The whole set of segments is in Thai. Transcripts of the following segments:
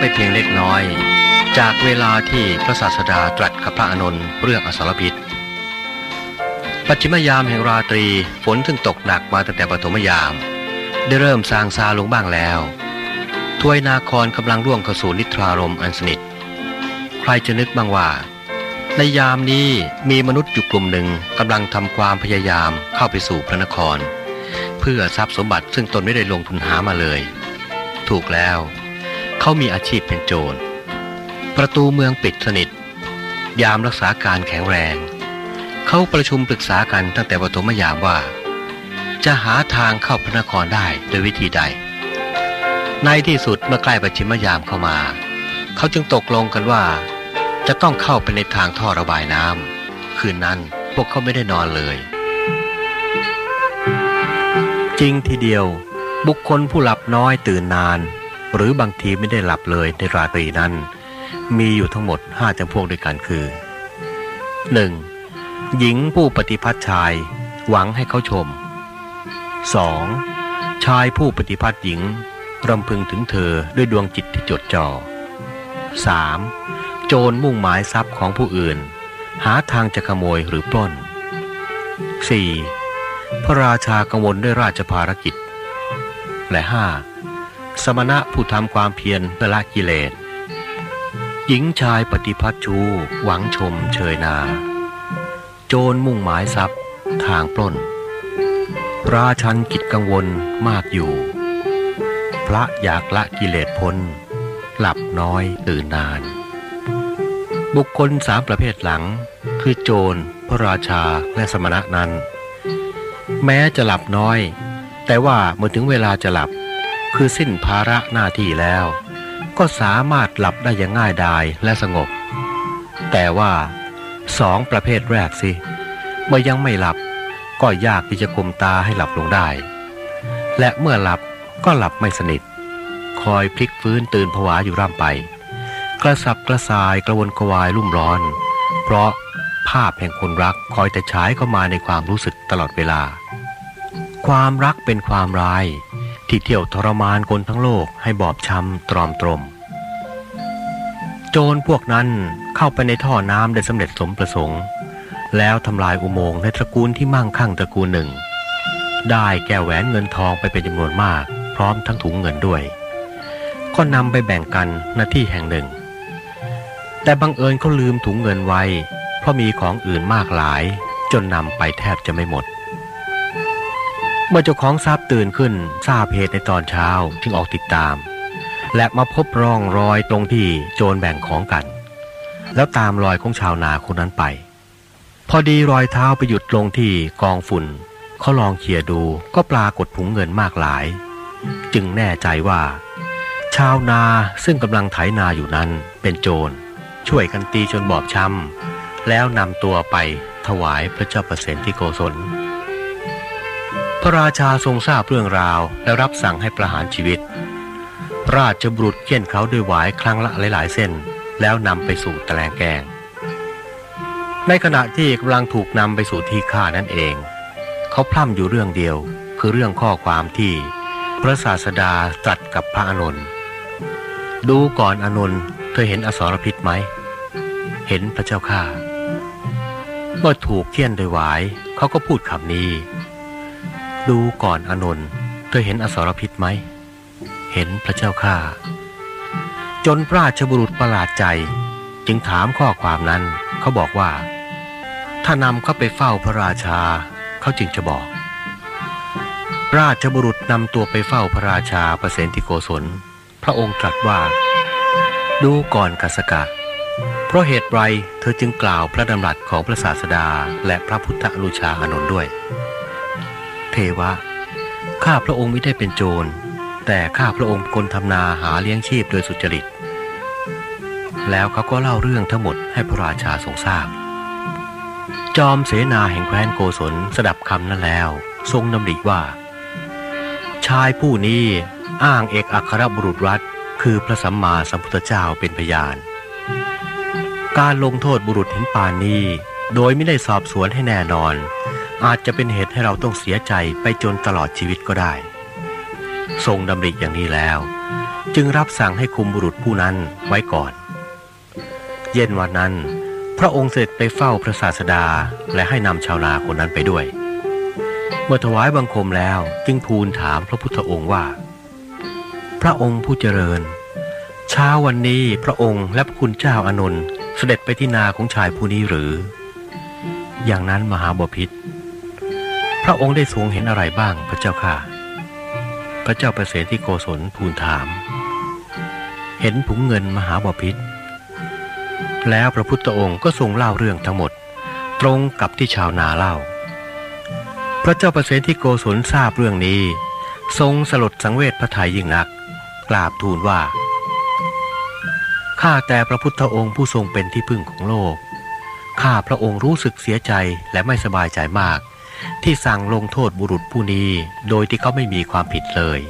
ไปเพียงเล็กน้อย จากเวลาที่พระศาสดาตรัสกับพระอานนท์เรื่องอสรพิษ ปัจฉิมยามแห่งราตรีฝนซึ่งตกหนักมาตั้งแต่ปฐมยาม ได้เริ่มซางซาลงบ้างแล้วทวยนาครกำลังร่วงเข้าสู่นิทรารมอันสนิท ใครจะนึกบ้างว่า ในยามนี้มีมนุษย์อยู่กลุ่มหนึ่งกำลังทำความพยายามเข้าไปสู่พระนคร เพื่อทรัพย์สมบัติซึ่งตนไม่ได้ลงทุนหามาเลย ถูกแล้ว เขามีอาชีพเป็นโจร ประตูเมืองปิดสนิท ยามรักษาการแข็งแรง เขาประชุมปรึกษากันตั้งแต่ปฐมยามว่า จะหาทางเข้าพระนครได้โดยวิธีใด ในที่สุดเมื่อใกล้ปัจฉิมยามเข้ามา เขาจึงตกลงกันว่า จะต้องเข้าไปในทางท่อระบายน้ำคืนนั้นพวกเขาไม่ได้นอนเลย จริงทีเดียว บุคคลผู้หลับน้อยตื่นนาน หรือบางทีไม่ได้หลับเลยในราตรีนั้น มีอยู่ทั้งหมดห้าจำพวกด้วยกันคือ 1. หญิงผู้ปฏิพัติชาย หวังให้เขาชม 2. ชายผู้ปฏิพัติหญิง รำพึงถึงเธอด้วยดวงจิตที่จดจ่อ 3. โจรมุ่งหมายทรัพย์ของผู้อื่น หาทางจะขโมยหรือปล้น 4. พระราชากังวลด้วยราชภารกิจ และ 5. สมณะผู้ทำความเพียรเพื่อละกิเลส หญิงชายปฏิพัตชูหวังชมเชยนา โจรมุ่งหมายทรัพย์ทางปล้น ราชันกิจกังวลมากอยู่ พระอยากละกิเลสพ้น หลับน้อยตื่นนาน บุคคลสามประเภทหลัง คือโจร พระราชาและสมณะนั้น แม้จะหลับน้อย แต่ว่าเมื่อถึงเวลาจะหลับ คือสิ้นภาระหน้าที่แล้ว ก็สามารถหลับได้อย่างง่ายดายและสงบ แต่ว่าสองประเภทแรกสิเมื่อยังไม่หลับก็ยากที่จะคุมตาให้หลับลงได้ และเมื่อหลับก็หลับไม่สนิท คอยพลิกฟื้นตื่นผวาอยู่ร่ำไป กระสับกระส่ายกระวนกระวายรุ่มร้อน เพราะภาพแห่งคนรักคอยแต่ฉายเข้ามาในความรู้สึกตลอดเวลา ความรักเป็นความร้าย ที่เที่ยวทรมานคนทั้งโลกให้บอบช้ำตรอมตรม โจรพวกนั้นเข้าไปในท่อน้ำได้สำเร็จสมประสงค์ แล้วทำลายอุโมงค์ในตระกูลที่มั่งคั่งตระกูลหนึ่ง ได้แก้วแหวนเงินทองไปเป็นจำนวนมาก พร้อมทั้งถุงเงินด้วย ก็นำไปแบ่งกันหน้าที่แห่งหนึ่ง แต่บังเอิญเขาลืมถุงเงินไว้ เพราะมีของอื่นมากหลาย จนนำไปแทบจะไม่หมด เมื่อเจ้าของทรัพย์ตื่นขึ้นทราบเหตุในตอนเช้าจึงออกติดตาม และมาพบร่องรอยตรงที่โจรแบ่งของกัน แล้วตามรอยของชาวนาคนนั้นไป พอดีรอยเท้าไปหยุดลงที่กองฝุ่นเขาลองเขี่ยดูก็ปรากฏถุงเงินมากหลาย จึงแน่ใจว่า ชาวนาซึ่งกำลังไถนาอยู่นั้นเป็นโจร ช่วยกันตีจนบอบช้ำแล้วนำตัวไปถวายพระเจ้าประเสนที่โกศล พระราชาทรงทราบเรื่องราวและรับสั่งให้ประหารชีวิต ราชบุรุษเขี่ยนเขาด้วยหวายครั้งละหลายๆ เส้น แล้วนำไปสู่ตะแลงแกง ในขณะที่กำลังถูกนำไปสู่ที่ฆ่านั่นเอง เขาพร่ำอยู่เรื่องเดียวคือเรื่องข้อความที่พระศาสดาตรัสกับพระอานนท์ดูก่อนอานนท์เธอเห็นอสรพิษไหม เห็นพระเจ้าข้าเมื่อถูกเคี่ยนโดยหวาย เขาก็พูดคำนี้ ดูก่อนอานนท์เธอเห็นอสรพิษไหม เห็นพระเจ้าข้าจนพระราชบุรุษประหลาดใจ จึงถามข้อความนั้นเขาบอกว่า ถ้านำเขาไปเฝ้าพระราชาเขาจึงจะบอก ราชบุรุษนำตัวไปเฝ้าพระราชาประเสนติโกศล พระองค์ตรัสว่า ดูก่อนกัสกะ เพราะเหตุไรเธอจึงกล่าวพระดำรัสของพระศาสดาและพระพุทธอนุชาอานนท์ด้วย เทวะ ข้าพระองค์ไม่ได้เป็นโจร แต่ข้าพระองค์คนทำนาหาเลี้ยงชีพโดยสุจริต แล้วเขาก็เล่าเรื่องทั้งหมดให้พระราชาทรงทราบ จอมเสนาแห่งแคว้นโกศลสดับคำนั้นแล้ว ทรงดำริว่า ชายผู้นี้อ้างเอกอัครบุรุษรัฐ คือพระสัมมาสัมพุทธเจ้าเป็นพยาน การลงโทษบุรุษเห็นปานนี้ โดยไม่ได้สอบสวนให้แน่นอน อาจจะเป็นเหตุให้เราต้องเสียใจไปจนตลอดชีวิตก็ได้ ทรงดำริอย่างนี้แล้ว จึงรับสั่งให้คุมบุรุษผู้นั้นไว้ก่อน เย็นวันนั้น พระองค์เสด็จไปเฝ้าพระศาสดาและให้นำชาวนาคนนั้นไปด้วย เมื่อถวายบังคมแล้วจึงทูลถามพระพุทธองค์ว่า พระองค์ผู้เจริญ เช้าวันนี้พระองค์และพระคุณเจ้าอานนท์เสด็จไปที่นาของชายผู้นี้หรือ อย่างนั้นมหาบพิษ ระองค์ได้ทรงเห็นอะไรบ้างพระเจ้าค่ะ พระเจ้าประเสริฐที่โกศลทูลถาม เห็นผุงเงินมหาบพิษ แล้วพระพุทธองค์ก็ทรงเล่าเรื่องทั้งหมด ตรงกับที่ชาวนาเล่า พระเจ้าประเสริฐที่โกศลทราบเรื่องนี้ ทรงสลดสังเวชพระทัยยิ่งนัก กราบทูลว่าข้าแต่พระพุทธองค์ผู้ทรงเป็นที่พึ่งของโลก ข้าพระองค์รู้สึกเสียใจและไม่สบายใจมาก ที่สั่งลงโทษบุรุษผู้นี้โดยที่เขาไม่มีความผิดเลย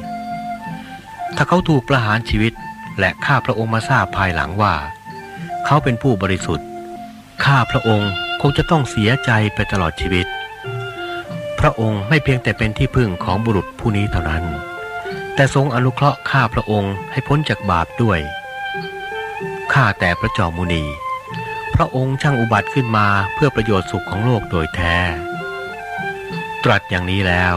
ถ้าเขาถูกประหารชีวิตและข้าพระองค์มาทราบภายหลังว่า เขาเป็นผู้บริสุทธิ์ ข้าพระองค์คงจะต้องเสียใจไปตลอดชีวิต พระองค์ไม่เพียงแต่เป็นที่พึ่งของบุรุษผู้นี้เท่านั้น แต่ทรงอนุเคราะห์ข้าพระองค์ให้พ้นจากบาปด้วย ข้าแต่พระจอมมุนี พระองค์ช่างอุบัติขึ้นมาเพื่อประโยชน์สุขของโลกโดยแท้ ตรัสอย่างนี้แล้ว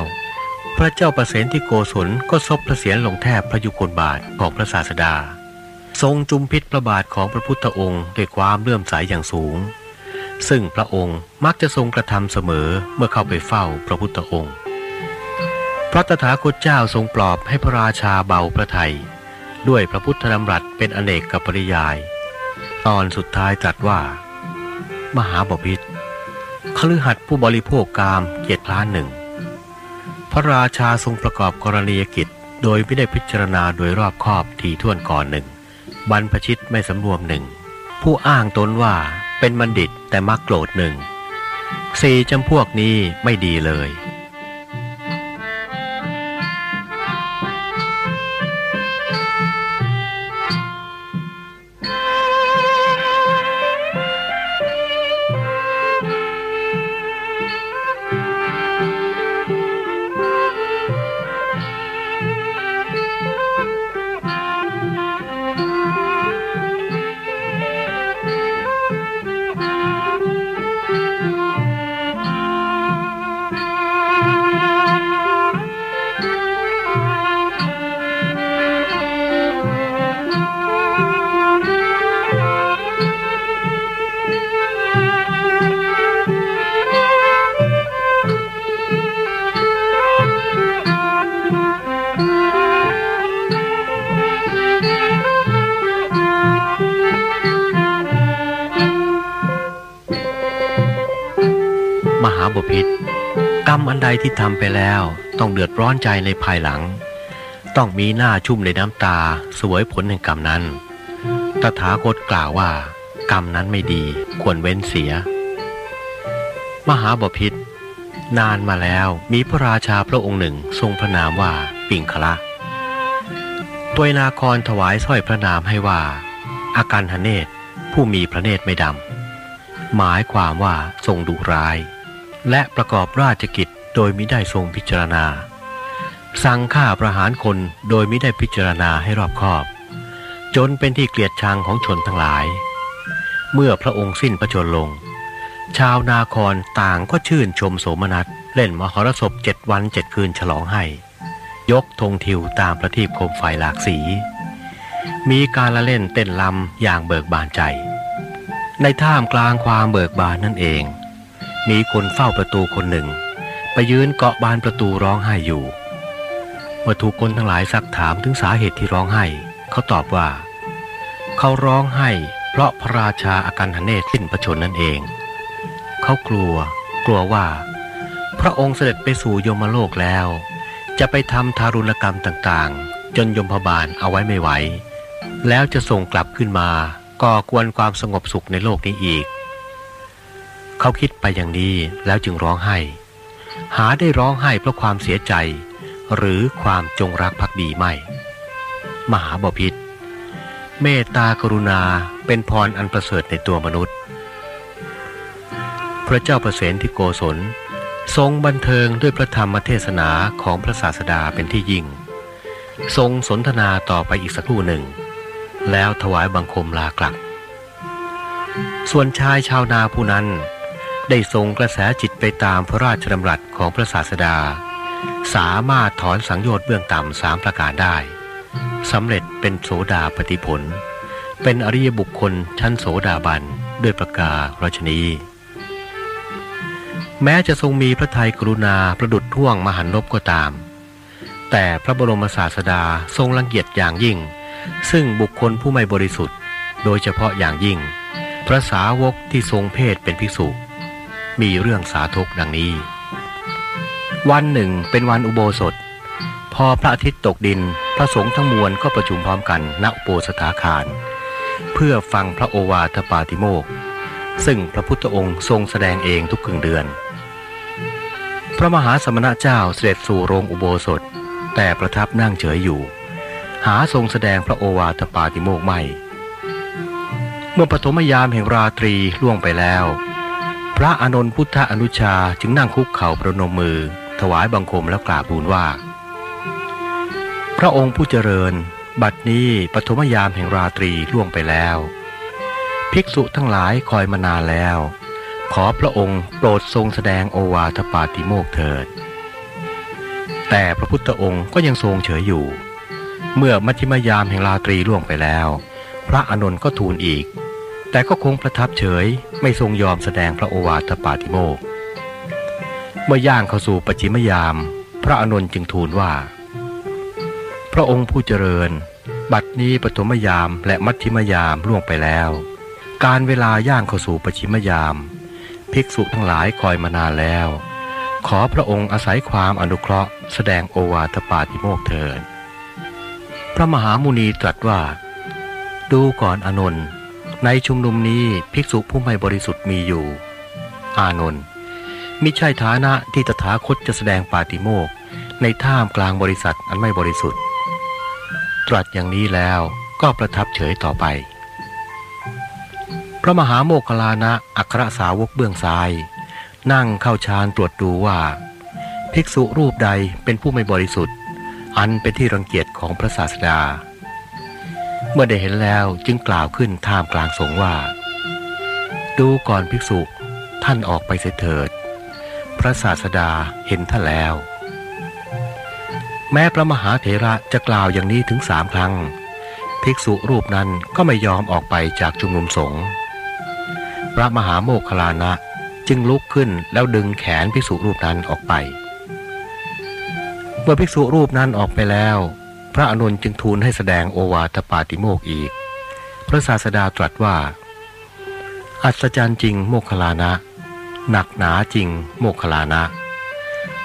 พระเจ้าประเสนที่โกศลก็ซบพระเศียรลงแทบพระยุคลบาทของพระศาสดา ทรงจุมพิษพระบาทของพระพุทธองค์ด้วยความเลื่อมใสยอย่างสูง ซึ่งพระองค์มักจะทรงกระทำเสมอเมื่อเข้าไปเฝ้าพระพุทธองค์ พระตถาคตเจ้าทรงปลอบให้พระราชาเบาพระทยัยด้วยพระพุทธดำรัสเป็นอเนกกับปริยาย ตอนสุดท้ายตรัสว่า มหาบพิษ คฤหัสถ์ผู้บริโภคกามเกียรติล้านหนึ่ง พระราชาทรงประกอบกรณียกิจ โดยไม่ได้พิจารณาโดยรอบคอบทีท่วนก่อนหนึ่ง บรรพชิตไม่สำรวมหนึ่ง ผู้อ้างตนว่าเป็นบัณฑิตแต่มักโกรธหนึ่งสี่จำพวกนี้ไม่ดีเลย ที่ทำไปแล้วต้องเดือดร้อนใจในภายหลัง ต้องมีหน้าชุ่มในน้ำตาสวยผลแห่งกรรมนั้น ตถาคตกล่าวว่า กรรมนั้นไม่ดีควรเว้นเสีย มหาบพิษนานมาแล้วมีพระราชาพระองค์หนึ่งทรงพระนามว่าปิงคละตัวนาครถวายสร้อยพระนามให้ว่า อาการหเนศผู้มีพระเนตรไม่ดำ หมายความว่าทรงดุร้าย และประกอบราชกิจ โดยมิได้ทรงพิจารณา สั่งฆ่าประหารคนโดยมิได้พิจารณาให้รอบคอบ จนเป็นที่เกลียดชังของชนทั้งหลาย เมื่อพระองค์สิ้นพระชนลง ชาวนาครต่างก็ชื่นชมโสมนัสเล่นมหรสพเจ็ดวันเจ็ดคืนฉลองให้ ยกธงทิวตามประทีปโคมไฟหลากสี มีการละเล่นเต้นลำอย่างเบิกบานใจ ในท่ามกลางความเบิกบานนั่นเอง มีคนเฝ้าประตูคนหนึ่ง ไปยืนเกาะบานประตูร้องไห้อยู่ เมื่อถูกคนทั้งหลายซักถามถึงสาเหตุที่ร้องไห้ เขาตอบว่า เขาร้องไห้ เพราะพระราชาอาการหเนศสิ้นพระชนนั่นเอง เขากลัว กลัวว่า พระองค์เสด็จไปสู่ยมโลกแล้ว จะไปทำทารุณกรรมต่างๆ จนยมพบาลเอาไว้ไม่ไหว แล้วจะส่งกลับขึ้นมาก่อกวนความสงบสุขในโลกนี้อีก เขาคิดไปอย่างนี้แล้วจึงร้องไห้ หาได้ร้องไห้เพราะความเสียใจ หรือความจงรักภักดีไม่ มหาบพิษเมตตากรุณาเป็นพรอันประเสริฐในตัวมนุษย์ พระเจ้าประเสนที่โกศล ทรงบันเทิงด้วยพระธรรมเทศนาของพระศาสดาเป็นที่ยิ่ง ทรงสนทนาต่อไปอีกสักครู่หนึ่ง แล้วถวายบังคมลากลับ ส่วนชายชาวนาผู้นั้น ได้ทรงกระแสจิตไปตามพระราชดำรัสของพระศาสดา สามารถถอนสังโยชน์เบื้องต่ำสามประการได้สำเร็จเป็นโสดาปฏิผล เป็นอริยบุคคลชั้นโสดาบันด้วยประกาศรชนีแม้จะทรงมีพระทัยกรุณาประดุดท่วงมหันลบก็ตาม แต่พระบรมศาสดาทรงรังเกียจอย่างยิ่ง ซึ่งบุคคลผู้ไม่บริสุทธิ์ โดยเฉพาะอย่างยิ่ง พระสาวกที่ทรงเพศเป็นภิกษุ มีเรื่องสาธกดังนี้ วันหนึ่งเป็นวันอุโบสถ พอพระอาทิตย์ตกดินพระสงฆ์ทั้งมวลก็ประชุมพร้อมกันณอุโบสถาคาร เพื่อฟังพระโอวาทปาติโมกซึ่งพระพุทธองค์ทรงแสดงเองทุกครึ่งเดือน พระมหาสมณเจ้าเสด็จสู่โรงอุโบสถ แต่ประทับนั่งเฉยอยู่ หาทรงแสดงพระโอวาทปาติโมกไม่ เมื่อปฐมยามแห่งราตรีล่วงไปแล้ว พระอานนท์พุทธอนุชาจึงนั่งคุกเข่าประนมมือ ถวายบังคมแล้วกราบบูลว่า พระองค์ผู้เจริญ บัดนี้ปฐมยามแห่งราตรีล่วงไปแล้ว ภิกษุทั้งหลายคอยมานานแล้ว ขอพระองค์โปรดทรงแสดงโอวาทปาติโมกเถิด แต่พระพุทธองค์ก็ยังทรงเฉยอยู่ เมื่อมัชฌิมยามแห่งราตรีล่วงไปแล้ว พระอานนท์ก็ทูลอีก แต่ก็คงประทับเฉยไม่ทรงยอมแสดงพระโอวาทปาติโมกเมื่อย่างเข้าสู่ปจิมยาม พระอานนจึงทูลว่า พระองค์ผู้เจริญ บัดนี้ปฐมยามและมัชฌิมยามล่วงไปแล้ว การเวลาย่างเข้าสู่ปจิมยาม ภิกษุทั้งหลายคอยมานานแล้ว ขอพระองค์อาศัยความอนุเคราะห์ แสดงโอวาทปาติโมกเถิดพระมหามุนีตรัสว่า ดูก่อนอนนท์ ในชุมนุมนี้ภิกษุผู้ไม่บริสุทธิ์มีอยู่ อานนท์มิใช่ฐานะที่ตถาคตจะแสดงปาติโมกข์ในท่ามกลางบริษัทอันไม่บริสุทธิ์ ตรัสอย่างนี้แล้วก็ประทับเฉยต่อไป พระมหาโมคลลานะอัครสาวกเบื้องซ้าย นั่งเข้าฌานตรวจดูว่า ภิกษุรูปใดเป็นผู้ไม่บริสุทธิ์ อันเป็นที่รังเกียจของพระศาสดา เมื่อได้เห็นแล้วจึงกล่าวขึ้นท่ามกลางสงว่า ดูก่อนภิกษุท่านออกไปเสเถิด พระศาสดาเห็นท่านแล้ว แม้พระมหาเถระจะกล่าวอย่างนี้ถึงสามครั้ง ภิกษุรูปนั้นก็ไม่ยอมออกไปจากชุมนุมสงฆ์พระมหาโมคคลานะจึงลุกขึ้นแล้วดึงแขนภิกษุรูปนั้นออกไป เมื่อภิกษุรูปนั้นออกไปแล้ว พระอนุนจึงทูลให้แสดงโอวาทปาติโมกอีก พระศาสดาตรัสว่า อัศจรรย์จริงโมคลานะ หนักหนาจริงโมคลานะ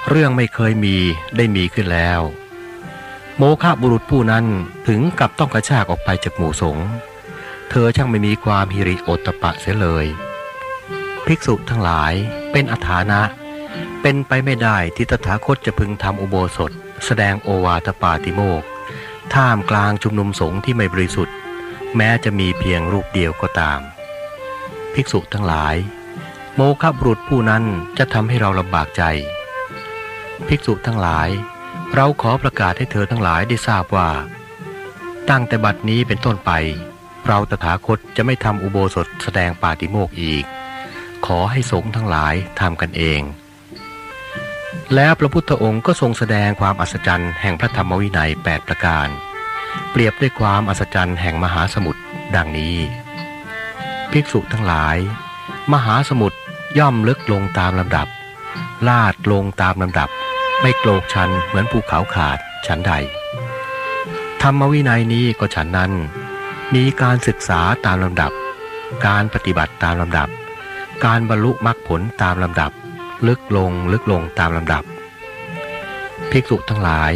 เรื่องไม่เคยมีได้มีขึ้นแล้ว โมฆะบุรุษผู้นั้นถึงกับต้องกระชากออกไปจากหมู่สงฆ์เธอช่างไม่มีความฮิริโอตปะเสียเลย ภิกษุทั้งหลายเป็นอาถานะ เป็นไปไม่ได้ที่ตถาคตจะพึงทำอุโบสถ แสดงโอวาทปาติโมก ท่ามกลางชุมนุมสงฆ์ที่ไม่บริสุทธิ์ แม้จะมีเพียงรูปเดียวก็ตาม ภิกษุทั้งหลาย โมฆะบุรุษผู้นั้นจะทำให้เราลำบากใจ ภิกษุทั้งหลาย เราขอประกาศให้เธอทั้งหลายได้ทราบว่า ตั้งแต่บัดนี้เป็นต้นไป เราตถาคตจะไม่ทำอุโบสถแสดงปาติโมกข์อีก ขอให้สงฆ์ทั้งหลายทำกันเอง แล้วพระพุทธองค์ก็ทรงแสดงความอัศจรรย์แห่งพระธรรมวินัย 8 ประการ เปรียบด้วยความอัศจรรย์แห่งมหาสมุทรดังนี้ ภิกษุทั้งหลาย มหาสมุทรย่อมลึกลงตามลำดับ ลาดลงตามลำดับ ไม่โกรกชันเหมือนภูเขาขาดฉันใด ธรรมวินัยนี้ก็ฉันนั้น มีการศึกษาตามลำดับ การปฏิบัติตามลำดับ การบรรลุมรรคผลตามลำดับ ลึกลงลึกลงตามลำดับ ภิกษุทั้งหลาย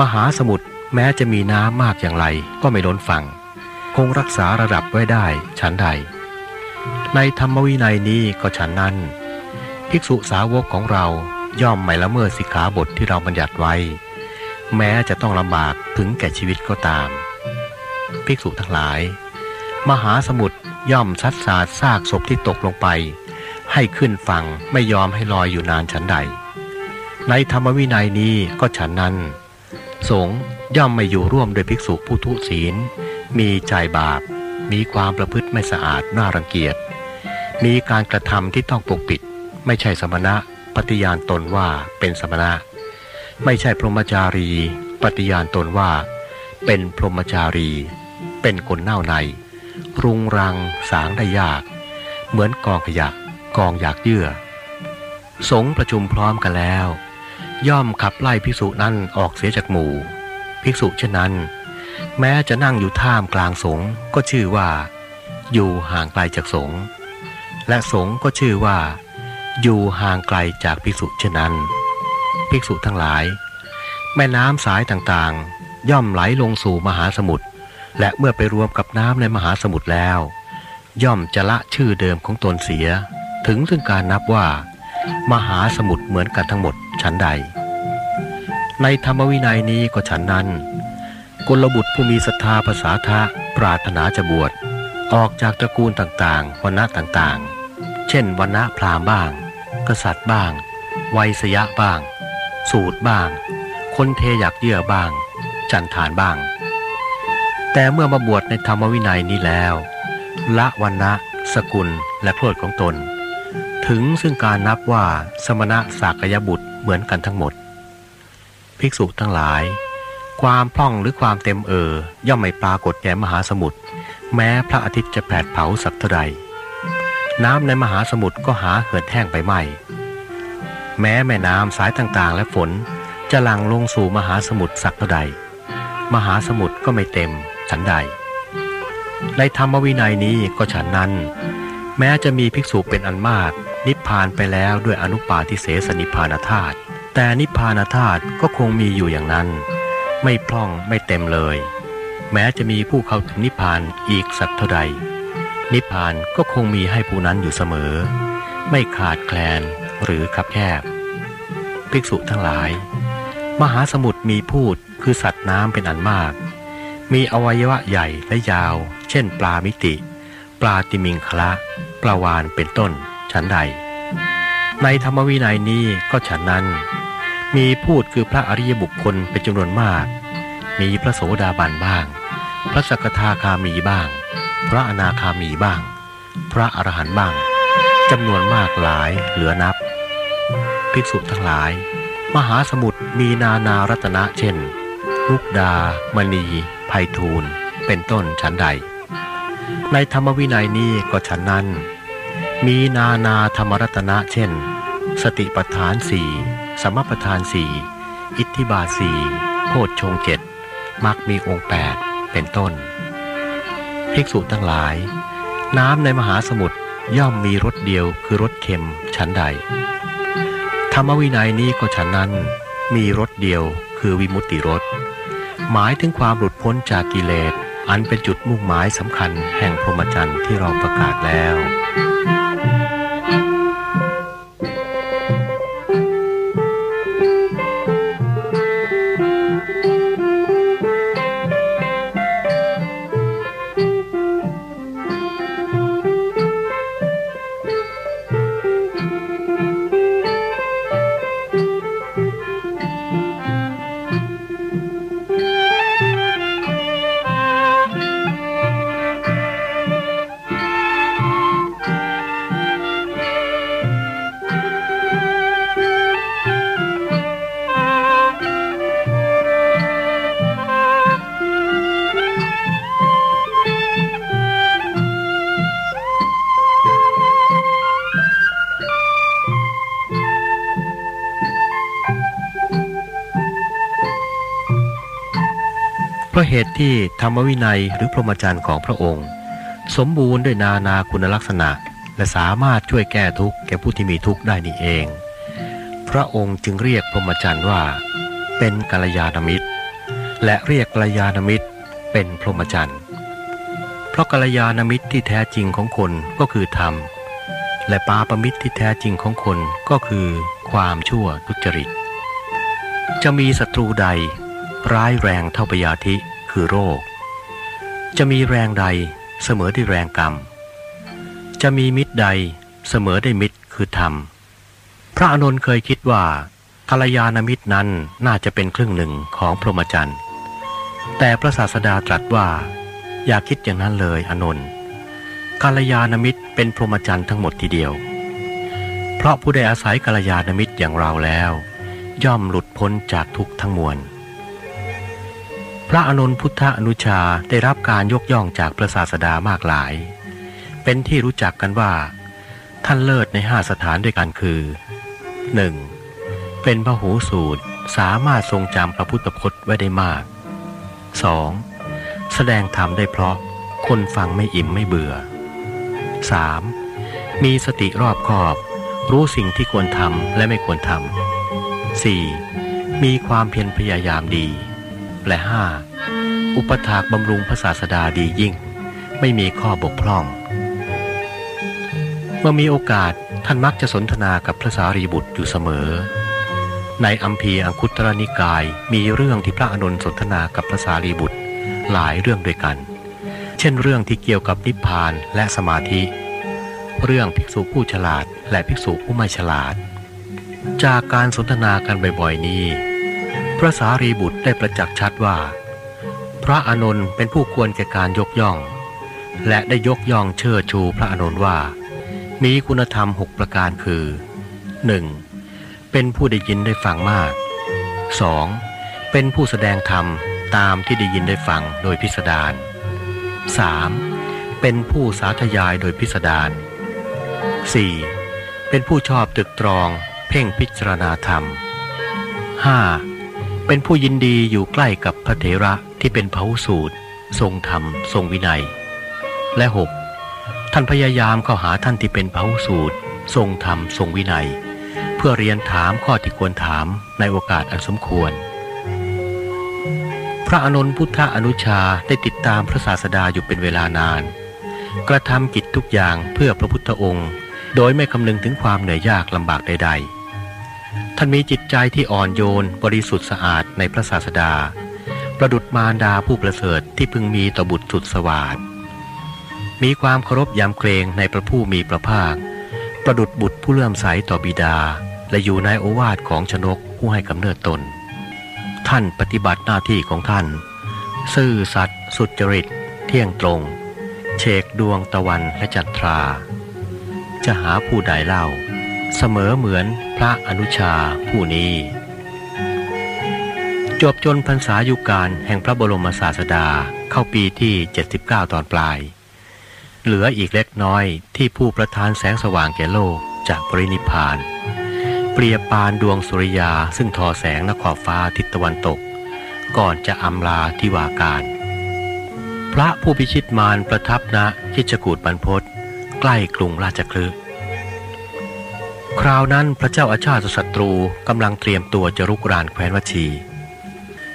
มหาสมุทรแม้จะมีน้ำมากอย่างไรก็ไม่ล้นฝั่ง คงรักษาระดับไว้ได้ฉันใด ในธรรมวินัยนี้ก็ฉันนั้น ภิกษุสาวกของเราย่อมไม่ละเมิดสิกขาบทที่เราบัญญัติไว้ แม้จะต้องลำบากถึงแก่ชีวิตก็ตาม ภิกษุทั้งหลาย มหาสมุทรย่อมซัดสาดซากศพที่ตกลงไป ให้ขึ้นฝั่งไม่ยอมให้ลอยอยู่นานฉันใด ในธรรมวินัยนี้ก็ฉันนั้น สงย่อมไม่อยู่ร่วมโดยภิกษุผู้ทุศีล มีใจบาป มีความประพฤติไม่สะอาดน่ารังเกียจ มีการกระทำที่ต้องปกปิด ไม่ใช่สมณะปฏิญาณตนว่าเป็นสมณะ ไม่ใช่พรหมจารี ปฏิญาณตนว่า เป็นพรหมจารี เป็นคนเน่าใน รุงรังสางได้ยาก เหมือนกองขยะ กองอยากเยื่อ สงประชุมพร้อมกันแล้ว ย่อมขับไล่ภิกษุนั้นออกเสียจากหมู่ ภิกษุเช่นนั้น แม้จะนั่งอยู่ท่ามกลางสงก็ชื่อว่า อยู่ห่างไกลจากสงและสงก็ชื่อว่า อยู่ห่างไกลจากภิกษุเช่นนั้น ภิกษุทั้งหลาย แม่น้ำสายต่างๆ ย่อมไหลลงสู่มหาสมุทรและเมื่อไปรวมกับน้ำในมหาสมุทรแล้ว ย่อมจะละชื่อเดิมของตนเสีย ถึงซึ่งการนับว่า มหาสมุทรเหมือนกันทั้งหมดชั้นใด ในธรรมวินัยนี้ก็ฉันนั้นกุลบุตรผู้มีศรัทธาภาษาทะปรารถนาจะบวชออกจากตระกูลต่างๆวรรณะต่างๆ เช่นวรรณะพราหมณ์บ้าง กษัตริย์บ้าง ไวยสยะบ้าง สูตรบ้าง คนเทอยากเยื่อบ้าง จันทานบ้าง แต่เมื่อมาบวชในธรรมวินัยนี้แล้ว ละวรรณะ สกุลและโพธของตน ถึงซึ่งการนับว่าสมณะสากยบุตรเหมือนกันทั้งหมด ภิกษุทั้งหลาย ความพร่องหรือความเต็มเอ่อย่อมไม่ปรากฏแก่มหาสมุทรแม้พระอาทิตย์จะแผดเผาสักเท่าใด น้ำในมหาสมุทรก็หาเหือดแห้งไปไม่แม้แม่น้ำสายต่างๆ และฝนจะหลั่งลงสู่มหาสมุทรสักเท่าใด มหาสมุทรก็ไม่เต็มฉันใด ในธรรมวินัยนี้ก็ฉันนั้น แม้จะมีภิกษุเป็นอันมาก นิพพานไปแล้วด้วยอนุปาทิเสสนิพพานธาตุแต่นิพพานธาตุก็คงมีอยู่อย่างนั้น ไม่พร่องไม่เต็มเลย แม้จะมีผู้เข้าถึงนิพพานอีกสักเท่าใด นิพพานก็คงมีให้ผู้นั้นอยู่เสมอ ไม่ขาดแคลนหรือคับแคบ ภิกษุทั้งหลาย มหาสมุทรมีพูดคือสัตว์น้ำเป็นอันมาก มีอวัยวะใหญ่และยาว เช่น ปลามิติ ปลาติมิงคละปลาวานเป็นต้น ฉันใด ในธรรมวินัยนี้ก็ฉันนั้น มีพูดคือพระอริยบุคคลเป็นจำนวนมาก มีพระโสดาบันบ้าง พระสกทาคามีบ้าง พระอนาคามีบ้าง พระอรหันต์บ้างจำนวนมากหลายเหลือนับ ภิกษุทั้งหลาย มหาสมุทรมีนานารัตนะเช่นลูกดา มณีไพฑูรย์เป็นต้นชั้นใด ในธรรมวินัยนี้ก็ฉันนั้น มีนานาธรรมรัตนะเช่น สติปัฏฐานสี่สมปัฏฐานสี่อิทธิบาทสี่โพชฌงเจ็ดมักมีองค์แปดเป็นต้น ภิกษุทั้งหลาย น้ำในมหาสมุทรย่อมมีรสเดียวคือรสเค็มชั้นใด ธรรมวินัยนี้ก็ฉันนั้นมีรสเดียวคือวิมุตติรสหมายถึงความหลุดพ้นจากกิเลสอันเป็นจุดมุ่งหมายสำคัญแห่งพรหมจรรย์ที่เราประกาศแล้ว ราะเหตุที่ธรรมวินัยหรือพรหมจรรย์ของพระองค์ สมบูรณ์ด้วยนานาคุณลักษณะ และสามารถช่วยแก้ทุกข์แก่ผู้ที่มีทุกข์ได้นี่เอง พระองค์จึงเรียกพรหมจรรย์ว่า เป็นกัลยาณมิตร และเรียกกัลยาณมิตร เป็นพรหมจรรย์เพราะกัลยาณมิตรที่แท้จริงของคนก็คือธรรม และปาปมิตรที่แท้จริงของคนก็คือ ความชั่วทุจริต จะมีศัตรูใด ร้ายแรงเท่าปยาธิคือโรค จะมีแรงใดเสมอด้วยแรงกรรม จะมีมิตรใดเสมอได้มิตรคือธรรม พระอานนท์เคยคิดว่ากัลยาณมิตรนั้นน่าจะเป็นครึ่งหนึ่งของพรหมจรรย์ แต่พระศาสดาตรัสว่า อย่าคิดอย่างนั้นเลยอนนท์กัลยาณมิตรเป็นพรหมจรรย์ทั้งหมดทีเดียว เพราะผู้ใดอาศัยกัลยาณมิตรอย่างเราแล้ว ย่อมหลุดพ้นจากทุกทั้งมวล พระอนุนพุทธอนุชาได้รับการยกย่องจากพระศาสดามากหลาย เป็นที่รู้จักกันว่า ท่านเลิศในห้าสถานด้วยกันคือ 1. เป็นพระหูสูตรสามารถทรงจำพระพุทธพจน์ไว้ได้มาก 2. แสดงธรรมได้เพราะคนฟังไม่อิ่มไม่เบื่อ 3. มีสติรอบคอบ รู้สิ่งที่ควรทำและไม่ควรทำ 4. มีความเพียรพยายามดี และ 5. อุปถากบำรุงพระศาสดาดียิ่ง ไม่มีข้อบกพร่อง เมื่อมีโอกาสท่านมักจะสนทนากับพระสารีบุตรอยู่เสมอ ในอัมพีอังคุตรนิกายมีเรื่องที่พระอนุนสนทนากับพระสารีบุตรหลายเรื่องด้วยกัน เช่นเรื่องที่เกี่ยวกับนิพพานและสมาธิ เรื่องภิกษุผู้ฉลาดและภิกษุผู้ไม่ฉลาด จากการสนทนากันบ่อยๆนี้ พระสารีบุตรได้ประจักษ์ชัดว่า พระอานนท์เป็นผู้ควรแก่การยกย่อง และได้ยกย่องเชิดชูพระอานนท์ว่า มีคุณธรรมหกประการคือ 1. เป็นผู้ได้ยินได้ฟังมาก 2. เป็นผู้แสดงธรรมตามที่ได้ยินได้ฟังโดยพิสดาร 3. เป็นผู้สาธยายโดยพิสดาร 4. เป็นผู้ชอบตึกตรอง เพ่งพิจารณาธรรม 5. เป็นผู้ยินดีอยู่ใกล้กับพระเถระที่เป็นพระสูตร ทรงธรรม ทรงวินัย และ 6. ท่านพยายามเข้าหาท่านที่เป็นพระสูตร ทรงธรรม ทรงวินัย เพื่อเรียนถามข้อที่ควรถามในโอกาสอันสมควร พระอนุนพุทธอนุชาได้ติดตามพระศาสดาอยู่เป็นเวลานาน กระทำกิจทุกอย่างเพื่อพระพุทธองค์ โดยไม่คำนึงถึงความเหนื่อยยากลำบากใด ๆ ท่านมีจิตใจที่อ่อนโยนบริสุทธิ์สะอาดในพระศาสดา ประดุจมารดาผู้ประเสริฐที่พึงมีต่อบุตรสุดสวาสมีความเคารพยำเกรงในพระผู้มีพระภาค ประดุจบุตรผู้เลื่อมใสต่อบิดา และอยู่ในโอวาทของชนกผู้ให้กำเนิดตน ท่านปฏิบัติหน้าที่ของท่าน ซื่อสัตย์สุจริต เที่ยงตรง เชกดวงตะวันและจันทรา จะหาผู้ใดเล่า เสมอเหมือน พระอนุชาผู้นี้ จบจนพรรษายุการแห่งพระบรมศาสดาเข้าปีที่ 79 ตอนปลาย เหลืออีกเล็กน้อยที่ผู้ประทานแสงสว่างแก่โลกจากปรินิพาน เปรียบปานดวงสุริยาซึ่งทอแสงนขอบฟ้าทิศตะวันตก ก่อนจะอำลาทิวาการ พระผู้พิชิตมารประทับณคิชกูดบรรพศใกล้กรุงราชคลึ คราวนั้นพระเจ้าอาชาติศัตรูกำลังเตรียมตัวจะรุกรานแคว้นวชี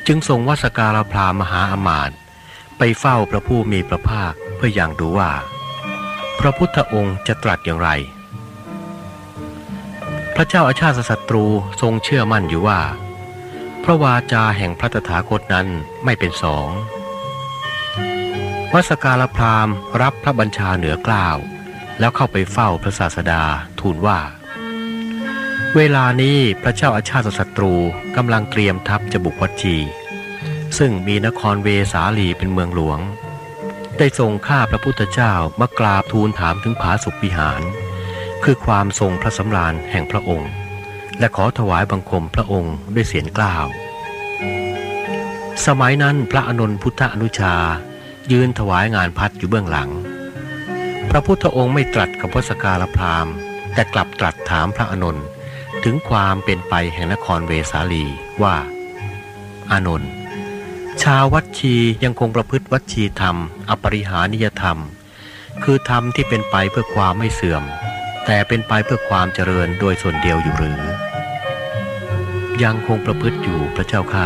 จึงส่งวัสการพรามมหาอมาตย์ไปเฝ้าพระผู้มีพระภาคเพื่ออย่างดูว่า พระพุทธองค์จะตรัสอย่างไร พระเจ้าอาชาติศัตรูทรงเชื่อมั่นอยู่ว่า พระวาจาแห่งพระตถาคตนั้นไม่เป็นสองวัสการพรามรับพระบัญชาเหนือกล่าว แล้วเข้าไปเฝ้าพระศาสดาทูลว่า เวลานี้พระเจ้าอาชาติศัตรูกำลังเตรียมทัพจะบุกวัดชีซึ่งมีนครเวสาลีเป็นเมืองหลวง ได้ทรงข้าพระพุทธเจ้ามากราบทูลถามถึงผาสุขวิหาร คือความทรงพระสำราญแห่งพระองค์ และขอถวายบังคมพระองค์ด้วยเสียงกล่าว สมัยนั้นพระอนุนพุทธอนุชา ยืนถวายงานพัดอยู่เบื้องหลัง พระพุทธองค์ไม่ตรัสกับพระสการพราหมณ์ แต่กลับตรัสถามพระอนุน ถึงความเป็นไปแห่งนครเวสาลีว่า อานนท์ชาววัดชียังคงประพฤติวัดชีธรรม อปริหานิยธรรม คือธรรมที่เป็นไปเพื่อความไม่เสื่อม แต่เป็นไปเพื่อความเจริญโดยส่วนเดียวอยู่หรือ ยังคงประพฤติอยู่พระเจ้าข้า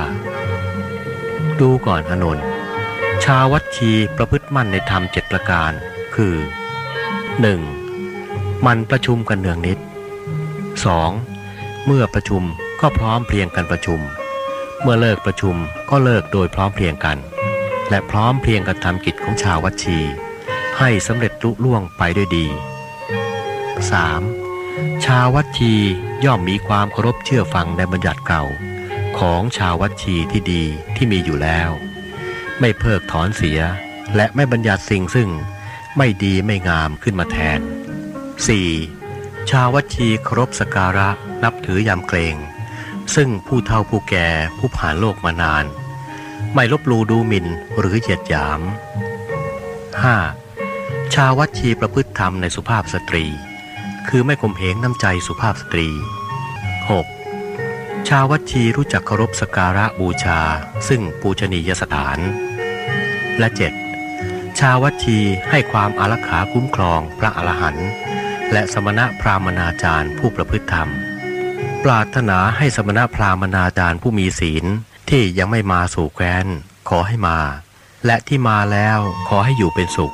ดูก่อนอนนท์ชาววัดชีประพฤติมั่นในธรรมเจ็ดประการ คือ 1. มันประชุมกันเนืองนิด 2. เมื่อประชุมก็พร้อมเพรียงกันประชุม เมื่อเลิกประชุมก็เลิกโดยพร้อมเพรียงกัน และพร้อมเพรียงกันทำกิจของชาววัชี ให้สำเร็จลุล่วงไปด้วยดี 3. ชาววัชีย่อมมีความเคารพเชื่อฟังในบัญญัติเก่า ของชาววัชีที่ดีที่มีอยู่แล้ว ไม่เพิกถอนเสีย และไม่บัญญัติสิ่งซึ่งไม่ดีไม่งามขึ้นมาแทน 4. ชาววัชีเคารพสการะนับถือยำเกรง ซึ่งผู้เฒ่าผู้แก่ผู้ผ่านโลกมานาน ไม่ลบลูดูหมิ่นหรือเหยียดหยาม 5. ชาววัชีประพฤติธรรมในสุภาพสตรี คือไม่ข่มเหงน้ำใจสุภาพสตรี 6. ชาววัชีรู้จักเคารพสการะบูชา ซึ่งปูชนียสถาน และ 7. ชาววัชีให้ความอารักขาคุ้มครองพระอรหันต์ และสมณะพราหมณาจารย์ผู้ประพฤติธรรม ปรารถนาให้สมณะพราหมณาจารย์ผู้มีศีลที่ยังไม่มาสู่แคว้น ขอให้มา และที่มาแล้วขอให้อยู่เป็นสุข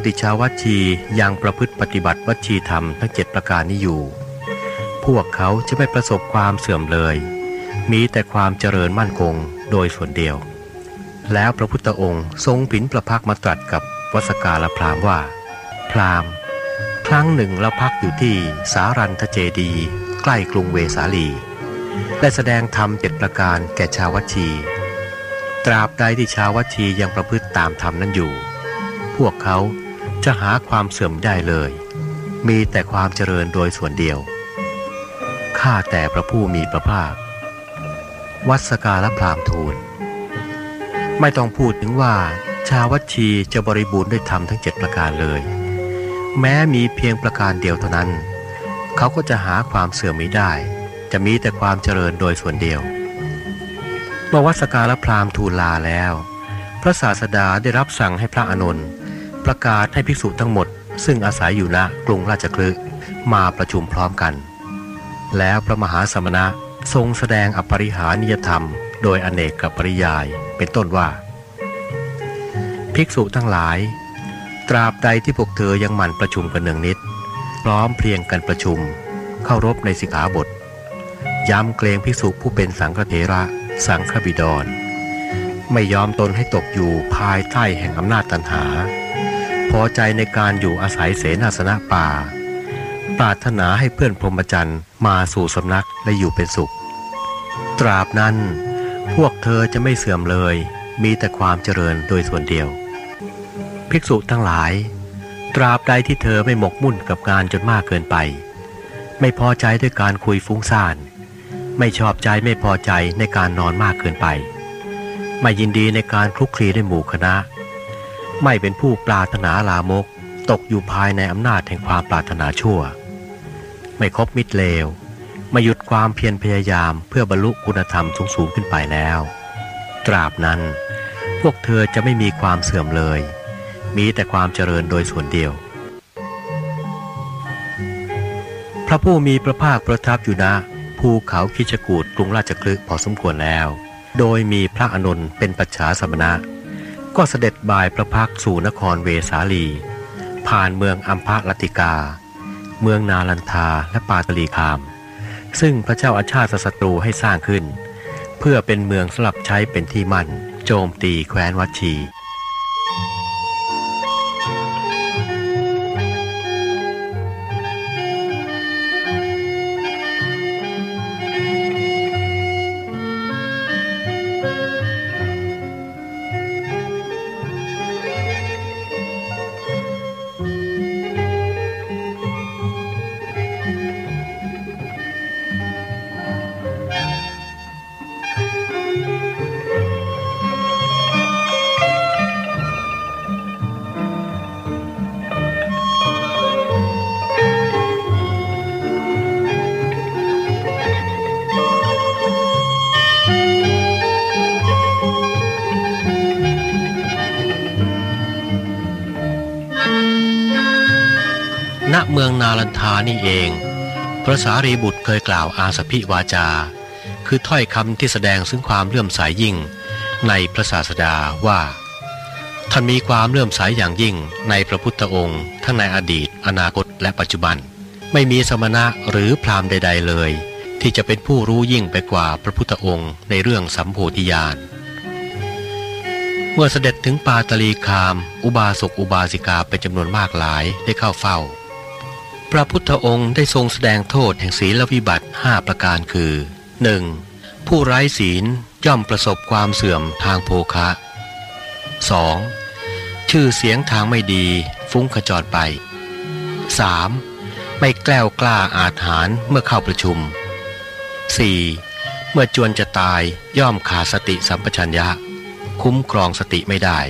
ราบเท่าที่ชาวัชียังประพฤติปฏิบัติวัชีธรรมทั้งเจ็ดประการนี้อยู่ พวกเขาจะไม่ประสบความเสื่อมเลย มีแต่ความเจริญมั่นคงโดยส่วนเดียว แล้วพระพุทธองค์ทรงผินประพักมาตรัสกับวสกาลพรามว่า พรามครั้งหนึ่งเราพักอยู่ที่สารันทเจดีใกล้กรุงเวสาลี และแสดงธรรมเจ็ดประการแก่ชาววัชี ตราบใดที่ชาววัชียังประพฤติตามธรรมนั้นอยู่ พวกเขา จะหาความเสื่อมได้เลย มีแต่ความเจริญโดยส่วนเดียว ข้าแต่พระผู้มีพระภาค วัดสกาลพรามทูล ไม่ต้องพูดถึงว่า ชาววัชีจะบริบูรณ์ด้วยธรรมทั้งเจ็ดประการเลย แม้มีเพียงประการเดียวเท่านั้น เขาก็จะหาความเสื่อมไม่ได้ จะมีแต่ความเจริญโดยส่วนเดียวเมื่อวัดสกาลพรามทูลลาแล้ว พระศาสดาได้รับสั่งให้พระอานนท์ ประกาศให้ภิกษุทั้งหมด ซึ่งอาศัยอยู่ณกรุงราชคลึมาประชุมพร้อมกัน แล้วพระมหาสมณะทรงแสดงอปริหานิยธรรม โดยอเนกกับปริยายเป็นต้นว่า ภิกษุทั้งหลาย ตราบใดที่พวกเธอยังหมั่นประชุมกันเนืองนิด พร้อมเพรียงกันประชุม เข้ารบในสิกขาบท ย้ำเกรงภิกษุผู้เป็นสังฆเถระสังฆบิดร ไม่ยอมตนให้ตกอยู่ภายใต้แห่งอำนาจตันหา พอใจในการอยู่อาศัยเสนาสนะป่า ปรารถนาให้เพื่อนพรหมจรรย์มาสู่สำนักและอยู่เป็นสุข ตราบนั้น พวกเธอจะไม่เสื่อมเลย มีแต่ความเจริญโดยส่วนเดียว ภิกษุทั้งหลาย ตราบใดที่เธอไม่หมกมุ่นกับงานจนมากเกินไป ไม่พอใจด้วยการคุยฟุ้งซ่าน ไม่ชอบใจไม่พอใจในการนอนมากเกินไป ไม่ยินดีในการคลุกคลีด้วยหมู่คณะ ไม่เป็นผู้ปรารถนาลามก ตกอยู่ภายในอำนาจแห่งความปรารถนาชั่ว ไม่คบมิตรเลวไม่หยุดความเพียรพยายามเพื่อบรรลุคุณธรรมสูงสูงขึ้นไปแล้ว ตราบนั้น พวกเธอจะไม่มีความเสื่อมเลย มีแต่ความเจริญโดยส่วนเดียว พระผู้มีพระภาคประทับอยู่ณภูเขาคิชกูดกรุงราชคลึกพอสมควรแล้ว โดยมีพระอานนท์เป็นปัจฉาสมณะ ก็เสด็จบ่ายพระพักสู่นครเวสาลี ผ่านเมืองอัมพาลติกา เมืองนาลันทาและปาตลีคาม ซึ่งพระเจ้าอาชาติศัตรูให้สร้างขึ้น เพื่อเป็นเมืองสลับใช้เป็นที่มั่น โจมตีแคว้นวัชี นี่เอง พระสารีบุตรเคยกล่าวอาสพิวาจา คือถ้อยคำที่แสดงซึ่งความเลื่อมใสยยิ่ง ในพระศาสดาว่าท่านมีความเลื่อมใสยอย่างยิ่งในพระพุทธองค์ทั้งในอดีต อนาคตและปัจจุบัน ไม่มีสมณะหรือพราหมณ์ใด ๆ เลย ที่จะเป็นผู้รู้ยิ่งไปกว่าพระพุทธองค์ในเรื่องสัมโพธิญาณเมื่อเสด็จถึงปาตลีคาม อุบาสกอุบาสิกาเป็นจำนวนมากหลายได้เข้าเฝ้า พระพุทธองค์ได้ทรงแสดงโทษแห่งศีลวิบัติห้าประการคือ 1. ผู้ไร้ศีลย่อมประสบความเสื่อมทางโภคะ 2. ชื่อเสียงทางไม่ดีฟุ้งขจรไป 3. ไม่แกล้วกล้าอาถรรพ์เมื่อเข้าประชุม 4. เมื่อจวนจะตายย่อมขาดสติสัมปชัญญะ คุ้มครองสติไม่ได้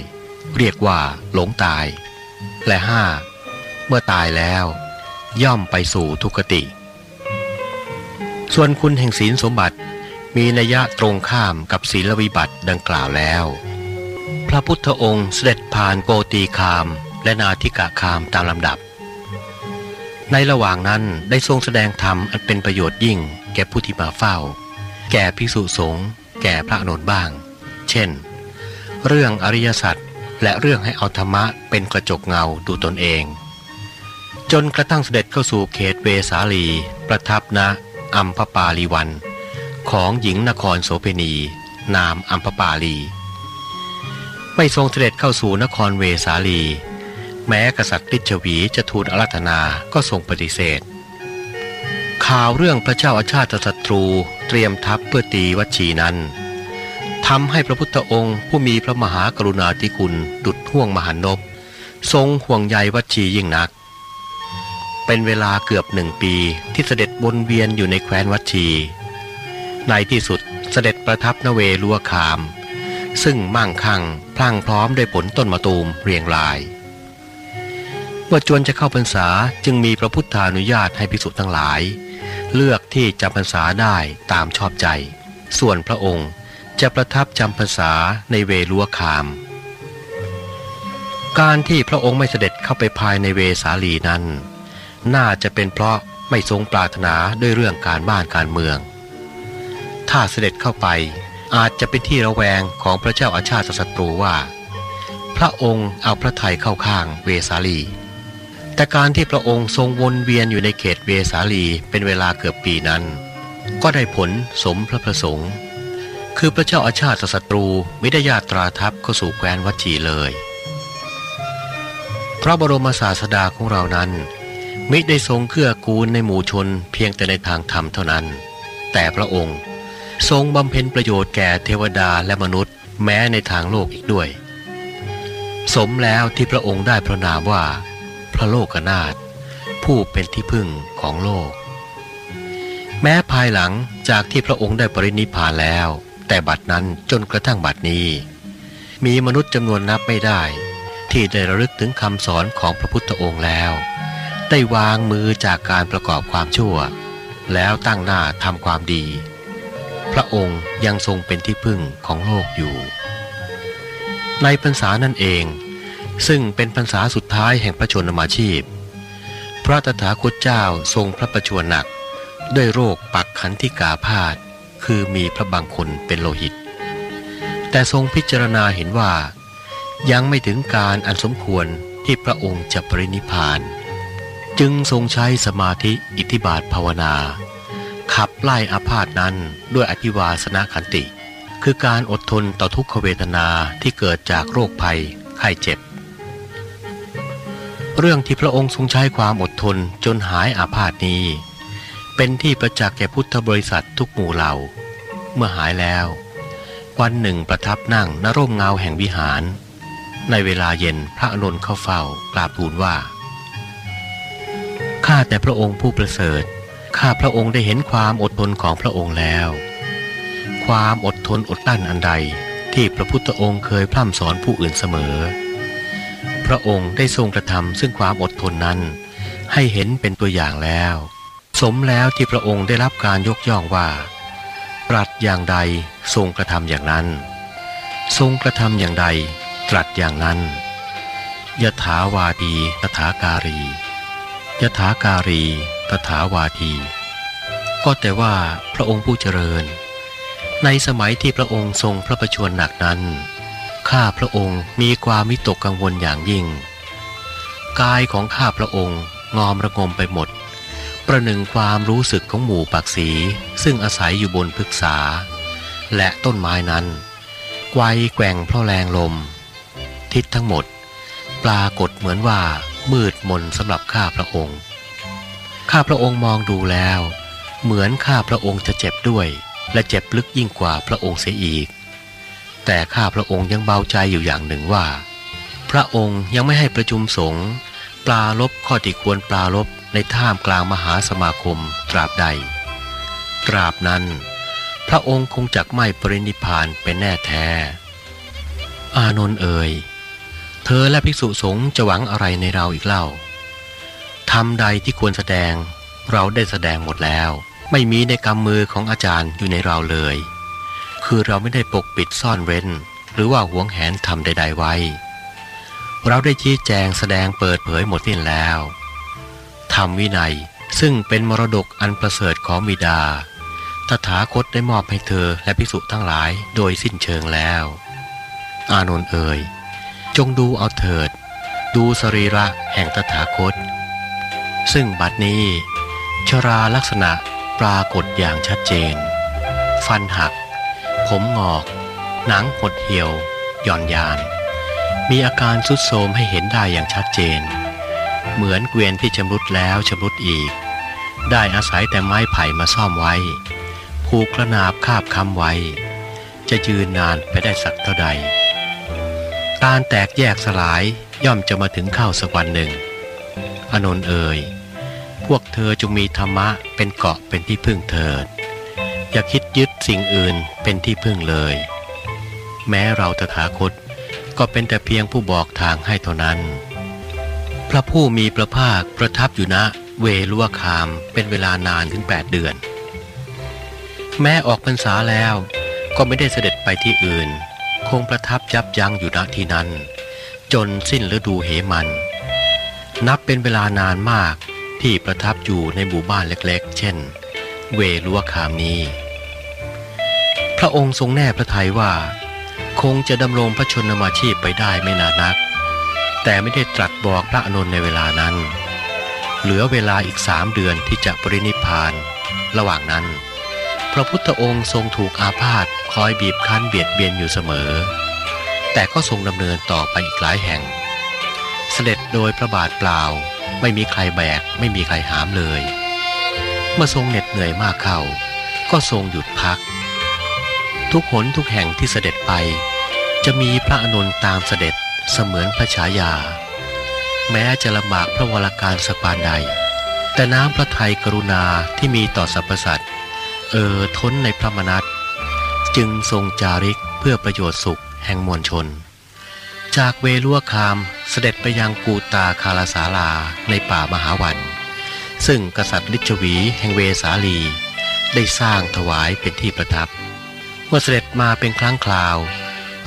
เรียกว่าหลงตาย และ 5. เมื่อตายแล้ว ย่อมไปสู่ทุกติ ส่วนคุณแห่งศีลสมบัติมีนัยยะตรงข้ามกับศีลวิบัติดังกล่าวแล้ว พระพุทธองค์เสด็จผ่านโกตีคามและนาทิกะคามตามลำดับ ในระหว่างนั้นได้ทรงแสดงธรรมอันเป็นประโยชน์ยิ่ง แก่ผู้ที่มาเฝ้า แก่ภิกษุสงฆ์แก่พระนนบ้าง เช่น เรื่องอริยสัจและเรื่องให้เอาธรรมะเป็นกระจกเงาดูตนเอง จนกระทั่งเสด็จเข้าสู่เขตเวสาลี ประทับณอัมพปาลีวัน ของหญิงนครโสเพณี นามอัมพปาลี ไม่ทรงเสด็จเข้าสู่นครเวสาลี แม้กษัตริย์ฤชวีจะทูลอารัธนาก็ทรงปฏิเสธ ข่าวเรื่องพระเจ้าอาชาติศัตรูเตรียมทัพเพื่อตีวัชีนั้นทำให้พระพุทธองค์ผู้มีพระมหากรุณาธิคุณดุดห่วงมหันนบทรงห่วงใยวัชียิ่งนัก เป็นเวลาเกือบหนึ่งปีที่เสด็จวนเวียนอยู่ในแคว้นวัชี ในที่สุดเสด็จประทับนเวลัวคาม ซึ่งมั่งคั่งพลั่งพร้อมด้วยผลต้นมะตูมเรียงราย เมื่อจวนจะเข้าพรรษาจึงมีพระพุทธานุญาตให้ภิกษุทั้งหลาย เลือกที่จำพรรษาได้ตามชอบใจ ส่วนพระองค์จะประทับจำพรรษาในเวลัวคาม การที่พระองค์ไม่เสด็จเข้าไปภายในเวสาลีนั้น น่าจะเป็นเพราะไม่ทรงปรารถนาด้วยเรื่องการบ้านการเมือง ถ้าเสด็จเข้าไปอาจจะเป็นที่ระแวงของพระเจ้าอาชาติศัตรูว่า พระองค์เอาพระทัยเข้าข้างเวสาลี แต่การที่พระองค์ทรงวนเวียนอยู่ในเขตเวสาลีเป็นเวลาเกือบปีนั้น ก็ได้ผลสมพระประสงค์ คือพระเจ้าอาชาติศัตรูไม่ได้ญาตราทัพเข้าสู่แคว้นวัชีเลย พระบรมศาสดาของเรานั้น มิได้ทรงเกื้อกูลในหมู่ชนเพียงแต่ในทางธรรมเท่านั้น แต่พระองค์ทรงบำเพ็ญประโยชน์แก่เทวดาและมนุษย์ แม้ในทางโลกอีกด้วย สมแล้วที่พระองค์ได้พระนามว่า พระโลกนาถผู้เป็นที่พึ่งของโลก แม้ภายหลังจากที่พระองค์ได้ปรินิพานแล้ว แต่บัดนั้นจนกระทั่งบัดนี้ มีมนุษย์จำนวนนับไม่ได้ ที่ได้ระลึกถึงคำสอนของพระพุทธองค์แล้ว ได้วางมือจากการประกอบความชั่ว แล้วตั้งหน้าทำความดี พระองค์ยังทรงเป็นที่พึ่งของโลกอยู่ ในพรรษานั่นเอง ซึ่งเป็นพรรษาสุดท้ายแห่งพระชนมาชีพ พระตถาคตเจ้าทรงพระประชวรหนัก ด้วยโรคปักขันธิกาพาธคือมีพระบางคนเป็นโลหิต แต่ทรงพิจารณาเห็นว่า ยังไม่ถึงการอันสมควรที่พระองค์จะปรินิพาน จึงทรงใช้สมาธิอิทธิบาทภาวนา ขับไล่อาพาธนั้นด้วยอธิวาสนาขันติ คือการอดทนต่อทุกขเวทนาที่เกิดจากโรคภัย ไข้เจ็บ เรื่องที่พระองค์ทรงใช้ความอดทนจนหายอาพาธนี้ เป็นที่ประจักษ์แก่พุทธบริษัททุกหมู่เหล่า เมื่อหายแล้ว วันหนึ่งประทับนั่งณร่มเงาแห่งวิหาร ในเวลาเย็นพระอนุนเข้าเฝ้ากราบทูลว่า ข้าแต่พระองค์ผู้ประเสริฐ ข้าพระองค์ได้เห็นความอดทนของพระองค์แล้ว ความอดทนอดตั้นอันใดที่พระพุทธองค์เคยพร่ำสอนผู้อื่นเสมอ พระองค์ได้ทรงกระทำซึ่งความอดทนนั้น ให้เห็นเป็นตัวอย่างแล้ว สมแล้วที่พระองค์ได้รับการยกย่องว่า ตรัสอย่างใดทรงกระทำอย่างนั้น ทรงกระทำอย่างใดตรัสอย่างนั้นยถาวาดีตถาการี ยถาการี ตถาวาที ก็แต่ว่าพระองค์ผู้เจริญ ในสมัยที่พระองค์ทรงพระประชวรหนักนั้น ข้าพระองค์มีความมิตกกังวลอย่างยิ่ง กายของข้าพระองค์งอมระงมไปหมด ประหนึ่งความรู้สึกของหมู่ปักษี ซึ่งอาศัยอยู่บนพฤกษา และต้นไม้นั้นไกวแกว่งเพราะแรงลม ทิศทั้งหมด ปรากฏเหมือนว่า มืดมนสำหรับข้าพระองค์ ข้าพระองค์มองดูแล้ว เหมือนข้าพระองค์จะเจ็บด้วย และเจ็บลึกยิ่งกว่าพระองค์เสียอีก แต่ข้าพระองค์ยังเบาใจอยู่อย่างหนึ่งว่า พระองค์ยังไม่ให้ประชุมสงฆ์ปลาลบข้อที่ควรปลาลบในท่ามกลางมหาสมาคมตราบใด ตราบนั้น พระองค์คงจักไม่ปรินิพานเป็นแน่แท้ อานนท์เอ่ย เธอและภิกษุสงฆ์จะหวังอะไรในเราอีกเล่าทำใดที่ควรแสดง เราได้แสดงหมดแล้ว ไม่มีในกำมือของอาจารย์อยู่ในเราเลย คือเราไม่ได้ปกปิดซ่อนเร้น หรือว่าหวงแหนทำใด ๆ ไว้ เราได้ชี้แจงแสดงเปิดเผยหมดสิ้นแล้วทำวินัยซึ่งเป็นมรดกอันประเสริฐของบิดา ตถาคตได้มอบให้เธอและภิกษุทั้งหลายโดยสิ้นเชิงแล้ว อานนท์เอ่ย จงดูเอาเถิด ดูสรีระแห่งตถาคต ซึ่งบัดนี้ ชราลักษณะปรากฏอย่างชัดเจน ฟันหัก ผมงอก หนังหดเหี่ยว หย่อนยาน มีอาการสุดโทมให้เห็นได้อย่างชัดเจน เหมือนเกวียนที่ชำรุดแล้วชำรุดอีก ได้อาศัยแต่ไม้ไผ่มาซ่อมไว้ผูกกระนาบคาบคำไว้ จะยืนนานไปได้สักเท่าใด การแตกแยกสลายย่อมจะมาถึงเข้าสักวันหนึ่ง อนนเอ่ย พวกเธอจงมีธรรมะเป็นเกาะเป็นที่พึ่งเถิด อย่าคิดยึดสิ่งอื่นเป็นที่พึ่งเลย แม้เราตถาคตก็เป็นแต่เพียงผู้บอกทางให้เท่านั้น พระผู้มีพระภาคประทับอยู่ณเวลุวคามเป็นเวลานานถึงแปดเดือน แม้ออกพรรษาแล้วก็ไม่ได้เสด็จไปที่อื่น คงประทับยับยั้งอยู่ณที่นั้น จนสิ้นฤดูเหมัน นับเป็นเวลานานมากที่ประทับอยู่ในหมู่บ้านเล็กๆ เช่น เวลุวคามนี้พระองค์ทรงแน่พระทัยว่า คงจะดำรงพระชนมาชีพไปได้ไม่นานนัก แต่ไม่ได้ตรัสบอกพระอนุนในเวลานั้น เหลือเวลาอีกสามเดือนที่จะปรินิพาน ระหว่างนั้น พระพุทธองค์ทรงถูกอาพาธ คอยบีบคั้นเบียดเบียนอยู่เสมอ แต่ก็ทรงดำเนินต่อไปอีกหลายแห่ง เสด็จโดยพระบาทเปล่า ไม่มีใครแบก ไม่มีใครหามเลย เมื่อทรงเหน็ดเหนื่อยมากเข้า ก็ทรงหยุดพัก ทุกหนทุกแห่งที่เสด็จไป จะมีพระอนุนตามเสด็จเสมือนพระฉายา แม้จะลำบากพระวรการสักปานใด แต่น้ำพระทัยกรุณาที่มีต่อสรรพสัตว์เออท้นในพระมนัต จึงทรงจาริกเพื่อประโยชน์สุขแห่งมวลชน จากเวลุวคามเสด็จไปยังกูตาคาลาสาลาในป่ามหาวัน ซึ่งกษัตริย์ลิชวีแห่งเวสาลี ได้สร้างถวายเป็นที่ประทับ เมื่อเสด็จมาเป็นครั้งคราว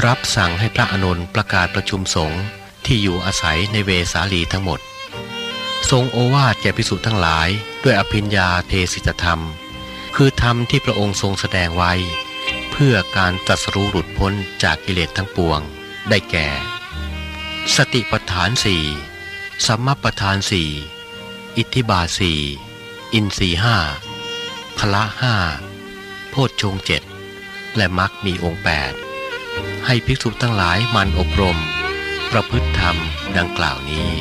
รับสั่งให้พระอนุนประกาศประชุมสงฆ์ที่อยู่อาศัยในเวสาลีทั้งหมด ทรงโอวาทแก่พิสุทั้งหลายด้วยอภิญญาเทศิตธรรม คือธรรมที่พระองค์ทรงแสดงไว้ เพื่อการตรัสรู้หลุดพ้นจากกิเลสทั้งปวง ได้แก่ สติปัฏฐานสี่สัมมาปัฏฐานสี่อิทธิบาสี่อินสีห้าพละห้าโพชฌงเจ็ดและมรรคมีองค์แปดให้ภิกษุทั้งหลายมันอบรม ประพฤติธรรมดังกล่าวนี้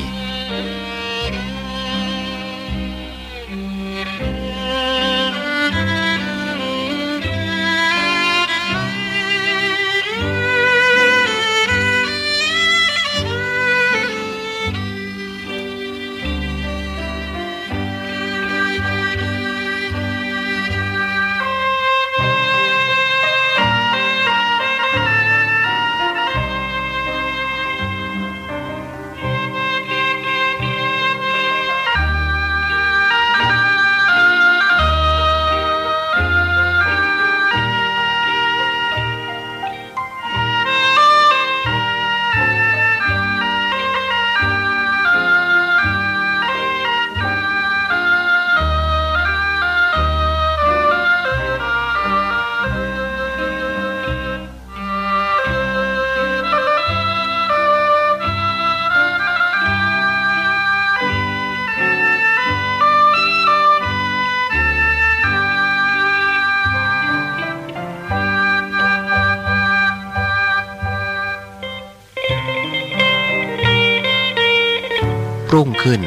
ขึ้น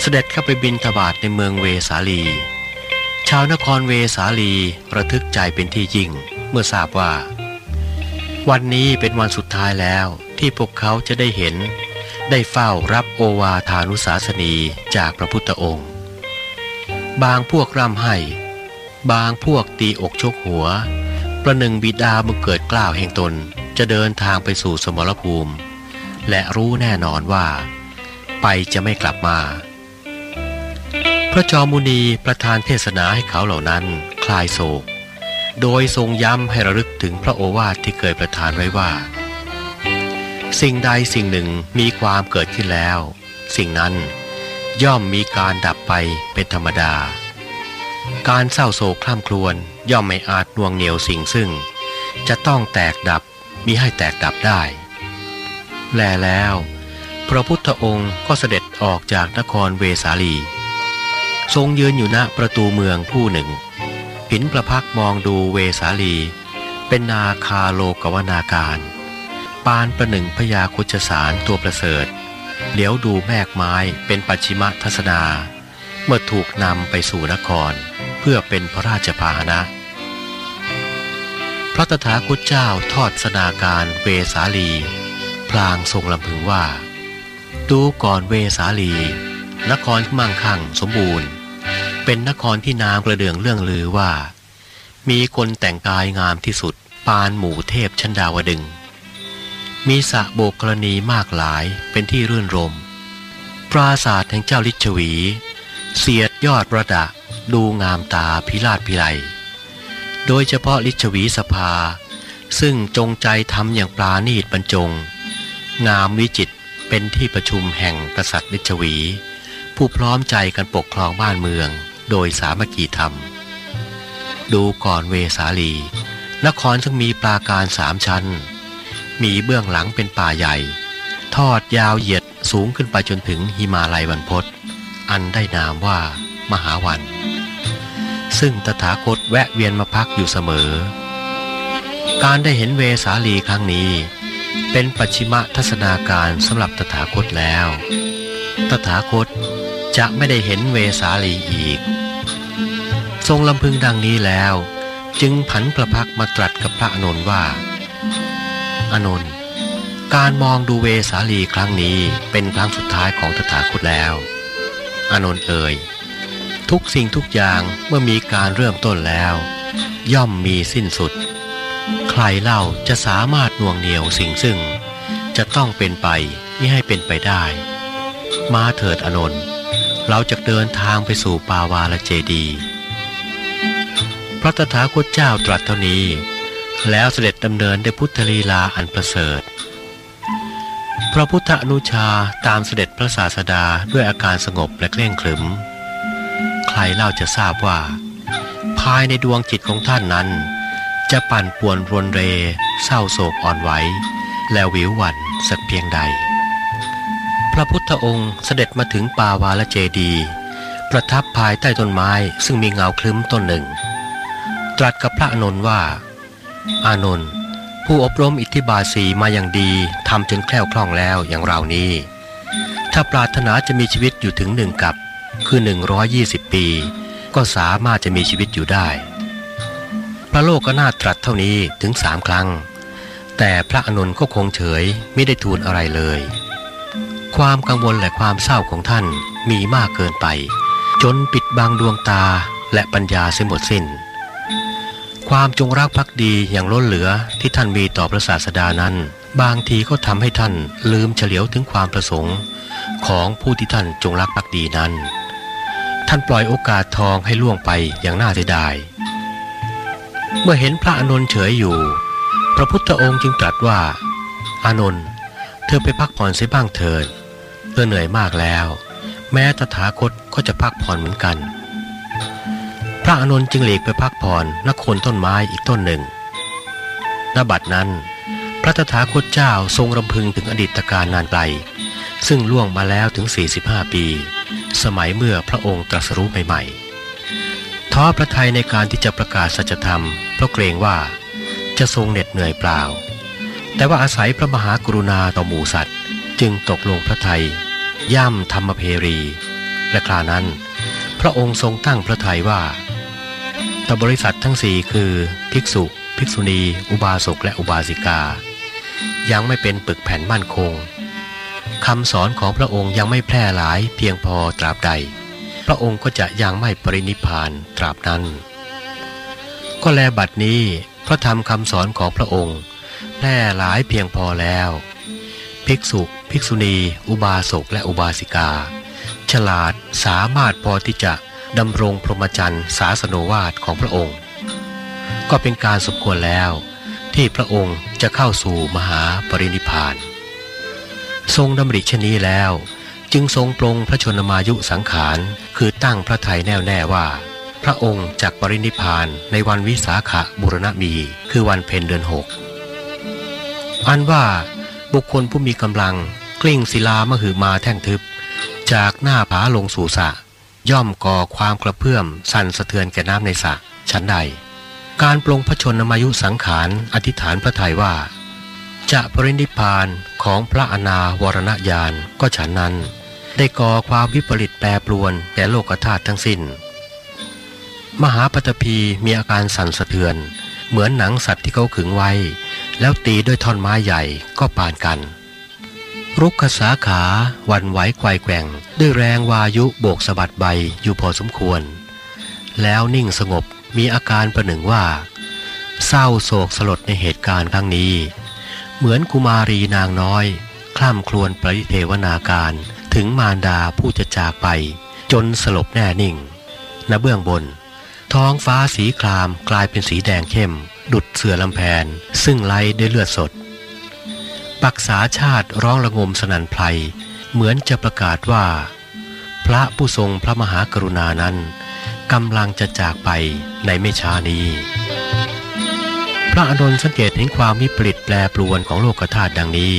เสด็จเข้าไปบินทบาทในเมืองเวสาลี ชาวนครเวสาลีระทึกใจเป็นที่ยิ่งเมื่อทราบว่า วันนี้เป็นวันสุดท้ายแล้วที่พวกเขาจะได้เห็น ได้เฝ้ารับโอวาทานุสาสนีจากพระพุทธองค์ บางพวกร่ำไห้ บางพวกตีอกชกหัว ประหนึ่งบิดาบังเกิดกล้าวแห่งตนจะเดินทางไปสู่สมรภูมิ และรู้แน่นอนว่า ไปจะไม่กลับมา พระจอมุนีประธานเทศนาให้เขาเหล่านั้นคลายโศก โดยทรงย้ำให้ระลึกถึงพระโอวาทที่เคยประทานไว้ว่า สิ่งใดสิ่งหนึ่งมีความเกิดขึ้นแล้ว สิ่งนั้นย่อมมีการดับไปเป็นธรรมดา การเศร้าโศกคล่ำครวญย่อมไม่อาจนวงเหนียวสิ่งซึ่ง จะต้องแตกดับมิให้แตกดับได้ แลแล้ว พระพุทธองค์ก็เสด็จออกจากนครเวสาลี ทรงยืนอยู่ณประตูเมืองผู้หนึ่งหินประพักมองดูเวสาลี เป็นนาคาโลกวนาการ ปานประหนึ่งพญาคุชสารตัวประเสริฐ เหลียวดูแมกไม้เป็นปัจฉิมทัศนา เมื่อถูกนำไปสู่นคร เพื่อเป็นพระราชพาหนะ พระตถาคตเจ้าทอดสนาการเวสาลี พลางทรงลำพึงว่า ดูก่อนเวสาลี นครมั่งคั่งสมบูรณ์ เป็นนครที่นามกระเดื่องเรื่องลือว่า มีคนแต่งกายงามที่สุด ปานหมู่เทพชั้นดาวดึง มีสระโบกกรณีมากหลายเป็นที่รื่นรม ปราศาสตร์แห่งเจ้าลิชวี เสียดยอดประดะดูงามตาพิราชพิไลโดยเฉพาะลิชวีสภา ซึ่งจงใจทำอย่างปราณีตบรรจง งามวิจิตร เป็นที่ประชุมแห่งกษัตริย์ลิชวี ผู้พร้อมใจกันปกครองบ้านเมือง โดยสามัคคีธรรม ดูก่อนเวสาลี นครซึ่งมีปราการสามชั้น มีเบื้องหลังเป็นป่าใหญ่ ทอดยาวเหยียดสูงขึ้นไปจนถึงหิมาลัยวันพศอันได้นามว่ามหาวัน ซึ่งตถาคตแวะเวียนมาพักอยู่เสมอ การได้เห็นเวสาลีครั้งนี้ เป็นปัจฉิมทัศนาการสำหรับตถาคตแล้ว ตถาคตจะไม่ได้เห็นเวสาลีอีก ทรงลำพึงดังนี้แล้ว จึงผันประพักมาตรัสกับพระอนนท์ว่า อนนท์การมองดูเวสาลีครั้งนี้เป็นครั้งสุดท้ายของตถาคตแล้ว อนนท์เอ่ยทุกสิ่งทุกอย่างเมื่อมีการเริ่มต้นแล้ว ย่อมมีสิ้นสุด ใครเล่าจะสามารถน่วงเหนียวสิ่งซึ่ง จะต้องเป็นไปไม่ให้เป็นไปได้ มาเถิดอนนท์เราจะเดินทางไปสู่ปาวาลเจดี พระตถาคตเจ้าตรัสเท่านี้ แล้วเสด็จดำเนินด้วยพุทธลีลาอันประเสริฐ พระพุทธอนุชาตามเสด็จพระศาสดาด้วยอาการสงบและเคร่งขรึม ใครเล่าจะทราบว่า ภายในดวงจิตของท่านนั้น จะปั่นป่วนรวนเร เศร้าโศกอ่อนไหว และวิวหวันสักเพียงใด พระพุทธองค์เสด็จมาถึงปาวาลเจดี ประทับภายใต้ต้นไม้ซึ่งมีเงาคลึ้มต้นหนึ่ง ตรัสกับพระอานนว่า อานนท์ผู้อบรมอิทธิบาสีมาอย่างดีทำจนแคล่วคล่องแล้วอย่างเรานี้ ถ้าปรารถนาจะมีชีวิตอยู่ถึงหนึ่งกับ คือ 120 ปี ก็สามารถจะมีชีวิตอยู่ได้ พระโลกก็น่าตรัสเท่านี้ถึงสามครั้ง แต่พระอานนก็คงเฉยไม่ได้ทูลอะไรเลย ความกังวลและความเศร้าของท่านมีมากเกินไป จนปิดบังดวงตาและปัญญาเสียหมดสิ้น ความจงรักภักดีอย่างล้นเหลือที่ท่านมีต่อพระศาสดานั้น บางทีก็ทำให้ท่านลืมเฉลียวถึงความประสงค์ ของผู้ที่ท่านจงรักภักดีนั้น ท่านปล่อยโอกาสทองให้ล่วงไปอย่างน่าเสียดาย เมื่อเห็นพระอานนท์เฉยอยู่ พระพุทธองค์จึงตรัสว่า อานนท์เธอไปพักผ่อนเสียบ้างเถิดเธอเหนื่อยมากแล้ว แม้ตถาคตก็จะพักผ่อนเหมือนกัน พระอานนท์จึงหลีกไปพักผ่อนณโคนต้นไม้อีกต้นหนึ่งณบัดนั้น พระตถาคตเจ้าทรงรำพึงถึงอดีตการนานไกล ซึ่งล่วงมาแล้วถึง 45 ปี สมัยเมื่อพระองค์ตรัสรู้ใหม่ๆ ท้อพระทัยในการที่จะประกาศสัจธรรมเพราะเกรงว่าจะทรงเหน็ดเหนื่อยเปล่า แต่ว่าอาศัยพระมหากรุณาต่อหมู่สัตว์ จึงตกลงพระทัยย่ำธรรมเพรี และครานั้น พระองค์ทรงตั้งพระทัยว่าตบริษัททั้งสี่คือ ภิกษุ ภิกษุณี อุบาสกและอุบาสิกา ยังไม่เป็นปึกแผ่นมั่นคงคำสอนของพระองค์ยังไม่แพร่หลายเพียงพอตราบใด พระองค์ก็จะยังไม่ปรินิพานตราบนั้น ก็แลบัดนี้พระธรรมคำสอนของพระองค์แพร่หลายเพียงพอแล้ว ภิกษุ ภิกษุณี อุบาสกและอุบาสิกา ฉลาดสามารถพอที่จะดำรงพรหมจรรย์ศาสนวาทของพระองค์ ก็เป็นการสมควรแล้ว ที่พระองค์จะเข้าสู่มหาปรินิพาน ทรงดำริชนี้แล้ว จึงทรงปรงพระชนมายุสังขาร คือตั้งพระทัยแน่วแน่ว่า พระองค์จากปรินิพานในวันวิสาขบุรณมี คือวันเพ็ญเดือนหกอันว่าบุคคลผู้มีกำลังกลิ้งศิลามหือมาแท่งทึบ จากหน้าผาลงสู่สระย่อมก่อความกระเพื่อมสั่นสะเทือนแก่น้ำในสระชั้นใด การปรงพระชนมายุสังขารอธิษฐานพระทัยว่า จะปรินิพานของพระอนาวรณญาณก็ฉันนั้น ได้ก่อความวิปริตแปรปรวนแก่โลกธาตุทั้งสิ้น มหาปฐพีมีอาการสั่นสะเทือน เหมือนหนังสัตว์ที่เขาขึงไว้ แล้วตีด้วยท่อนไม้ใหญ่ก็ปานกัน รุกขสาขาวันไหวไกวแกว่ง ด้วยแรงวายุโบกสะบัดใบอยู่พอสมควร แล้วนิ่งสงบมีอาการประหนึ่งว่า เศร้าโศกสลดในเหตุการณ์ครั้งนี้ เหมือนกุมารีนางน้อย คล่ำครวญปริเทวนาการ ถึงมารดาผู้จะจากไป จนสลบแน่นิ่งณเบื้องบน ท้องฟ้าสีครามกลายเป็นสีแดงเข้ม ดุดเสือลำแพน ซึ่งไล่ด้วยเลือดสด ปักษาชาติร้องระงมสนันไพรเหมือนจะประกาศว่า พระผู้ทรงพระมหากรุณานั้นกำลังจะจากไปในไม่ช้านี้ พระอานนท์สังเกตเห็นความวิปริตแปรปรวนของโลกธาตุดังนี้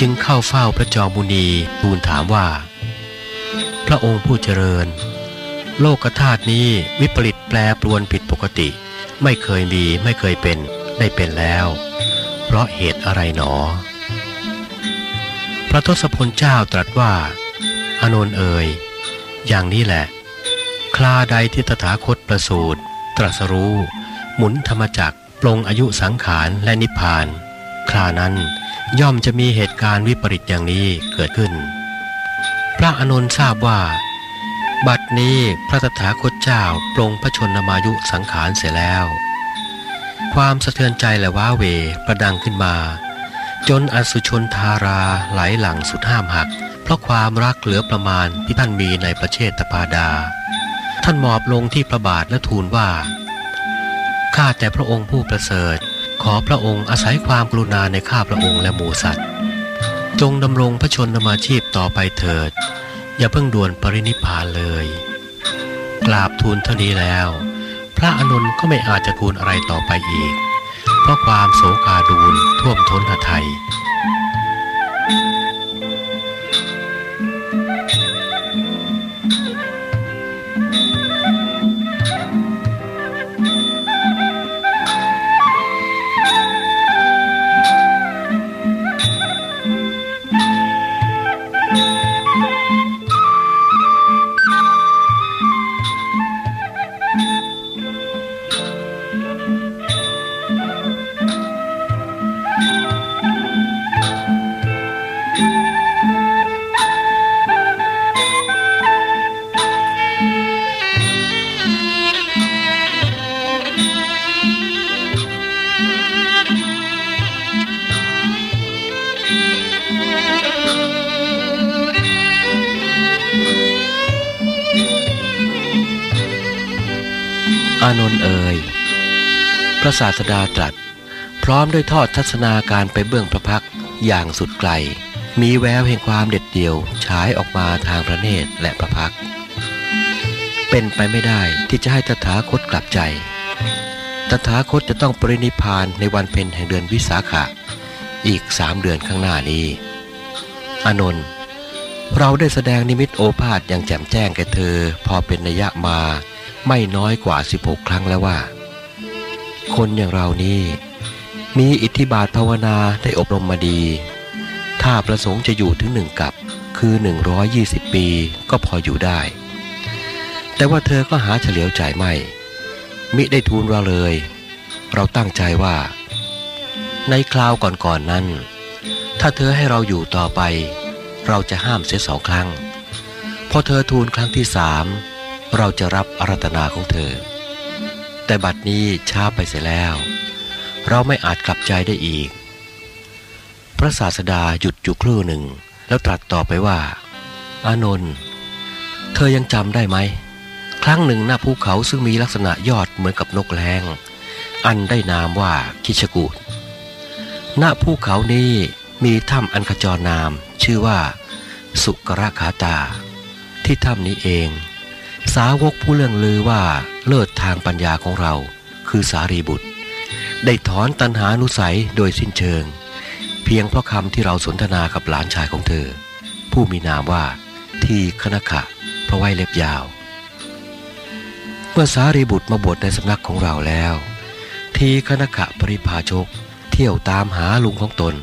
จึงเข้าเฝ้าพระจอมมุนีทูลถามว่า พระองค์ผู้เจริญ โลกธาตุนี้วิปริตแปรปรวนผิดปกติ ไม่เคยมีไม่เคยเป็นได้เป็นแล้ว เพราะเหตุอะไรหนอ พระทศพลเจ้าตรัสว่า อานนท์เอ่ยอย่างนี้แหละ คลาใดที่ตถาคตประสูติตรัสรู้ หมุนธรรมจักรปลงอายุสังขารและนิพพาน คลานั้น ย่อมจะมีเหตุการณ์วิปริตอย่างนี้เกิดขึ้น พระอานนท์ทราบว่า บัดนี้พระตถาคตเจ้าปลงพระชนมายุสังขารเสียแล้ว ความสะเทือนใจและว้าเหวประดังขึ้นมา จนอสุชนทาราไหลหลังสุดห้ามหัก เพราะความรักเหลือประมาณที่ท่านมีในประเชตปาดา ท่านหมอบลงที่พระบาทและทูลว่าข้าแต่พระองค์ผู้ประเสริฐ ขอพระองค์อาศัยความกรุณาในข้าพระองค์และหมูสัตว์ จงดำรงพระชนมาชีพต่อไปเถิด อย่าเพิ่งด่วนปรินิพานเลย กราบทูลเท่านี้แล้ว พระอนุนก็ไม่อาจจะทูลอะไรต่อไปอีก เพราะความโศกาดูลท่วมท้นหไทยอานนท์เอ่ยพระศาสดาตรัส พร้อมด้วยทอดทัศนาการไปเบื้องพระพักอย่างสุดไกล มีแววแห่งความเด็ดเดี่ยวฉายออกมาทางพระเนตรและพระพัก เป็นไปไม่ได้ที่จะให้ตถาคตกลับใจ ตถาคตจะต้องปรินิพพานในวันเพ็ญแห่งเดือนวิสาขะ อีกสามเดือนข้างหน้านี้ อานนท์เราได้แสดงนิมิตโอภาษอย่างแจ่มแจ้งแก่เธอ พอเป็นนัยยะมา ไม่น้อยกว่า 16 ครั้งแล้วว่า คนอย่างเรานี่มีอิทธิบาทภาวนาได้อบรมมาดี ถ้าประสงค์จะอยู่ถึงหนึ่งกับคือ 120 ปีก็พออยู่ได้ แต่ว่าเธอก็หาเฉลียวใจไม่ มิได้ทูลเราเลย เราตั้งใจว่า ในคราวก่อนๆนนั้น ถ้าเธอให้เราอยู่ต่อไป เราจะห้ามเสียสองครั้ง พอเธอทูลครั้งที่สาม เราจะรับอารัตนาของเธอ แต่บัดนี้ช้าไปเสียแล้ว เราไม่อาจกลับใจได้อีก พระศาสดาหยุดอยู่ครู่หนึ่ง แล้วตรัสต่อไปว่า อานนท์เธอยังจำได้ไหม ครั้งหนึ่งหน้าภูเขาซึ่งมีลักษณะยอดเหมือนกับนกแรงอันได้นามว่าคิชกูดณภูเขานี้มีถ้ำอันขจรนาม ชื่อว่า สุกรคาตา ที่ถ้ำนี้เอง สาวกผู้เลื่องลือว่าเลิศทางปัญญาของเรา คือสารีบุตร ได้ถอนตัณหานุสัยโดยสิ้นเชิง เพียงเพราะคำที่เราสนทนากับหลานชายของเธอ ผู้มีนามว่า ทีคณขะเพราะไว้เล็บยาว เมื่อสารีบุตรมาบวชในสำนักของเราแล้ว ทีคณขะปริพาชก เที่ยวตามหาลุงของตน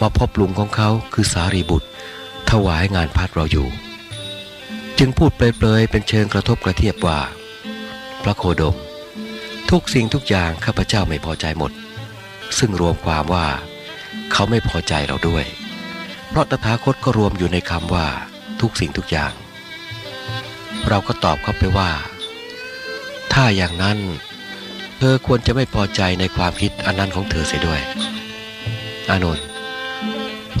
มาพบลุงของเขาคือสารีบุตร ถวายงานพัดเราอยู่ จึงพูดเปลยๆเป็นเชิงกระทบกระเทียบว่า พระโคดม ทุกสิ่งทุกอย่างข้าพเจ้าไม่พอใจหมด ซึ่งรวมความว่า เขาไม่พอใจเราด้วย เพราะตถาคตก็รวมอยู่ในคำว่า ทุกสิ่งทุกอย่าง เราก็ตอบเขาไปว่า ถ้าอย่างนั้นเธอควรจะไม่พอใจในความคิดอันนั้นของเธอเสียด้วย อานนท์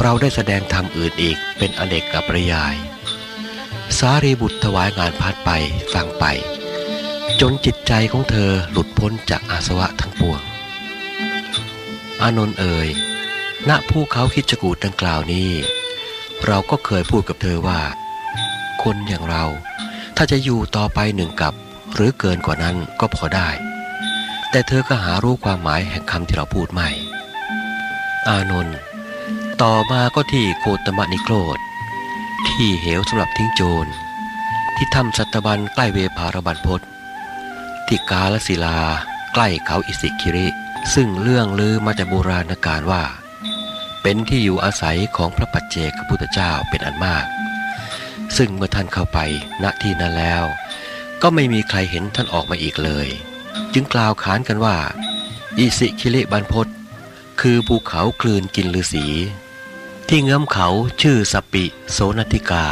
เราได้แสดงธรรมอื่นอีกเป็นอเนกกับปริยาย สารีบุตรถวายงานพัดไปฟังไป จนจิตใจของเธอหลุดพ้นจากอาสวะทั้งปวง อานนท์เอ่ยณภูเขาคิดจกูดดังกล่าวนี้ เราก็เคยพูดกับเธอว่า คนอย่างเรา ถ้าจะอยู่ต่อไปหนึ่งกับ หรือเกินกว่านั้นก็พอได้ แต่เธอก็หารู้ความหมายแห่งคำที่เราพูดไม่ อานนท์ต่อมาก็ที่โคตมะนิโครธ ที่เหวสำหรับทิ้งโจร ที่ทำสัตบันใกล้เวภารบันพศที่กาลศิลาใกล้เขาอิสิคิริ ซึ่งเรื่องลือมาแต่โบราณกาลว่า เป็นที่อยู่อาศัยของพระปัจเจกพุทธเจ้าเป็นอันมาก ซึ่งเมื่อท่านเข้าไปณที่นั้นแล้ว ก็ไม่มีใครเห็นท่านออกมาอีกเลย จึงกล่าวขานกันว่า อิสิคิริบันพศคือภูเขาคลืนกินฤาษี ที่เงื้อมเขาชื่อสปิโสนติกา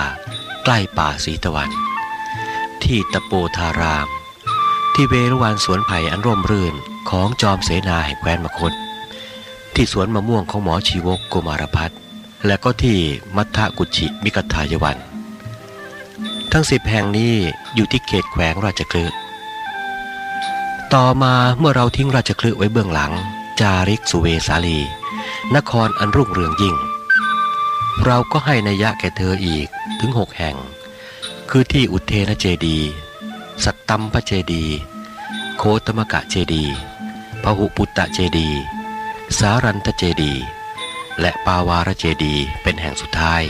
ใกล้ป่าสีตะวัน ที่ตะโปธาราม ที่เวรวันสวนไผ่อันร่มรื่นของจอมเสนาแห่งแคว้นมคต ที่สวนมะม่วงของหมอชีวกโกมารพัฒและก็ที่มัทธกุชิมิกทายวัน ทั้งสิบแห่งนี้อยู่ที่เขตแขวงราชคลึต่อมาเมื่อเราทิ้งราชคลึไว้เบื้องหลัง จาริกสุเวสาลี นครอันรุ่งเรืองยิ่ง เราก็ให้นัยยะแก่เธออีกถึงหกแห่ง คือที่อุเทนเจดี สัตตัมพระเจดี โคตมกะเจดีพหุปุตตะเจดี สารันตเจดี และปาวารเจดีเป็นแห่งสุดท้าย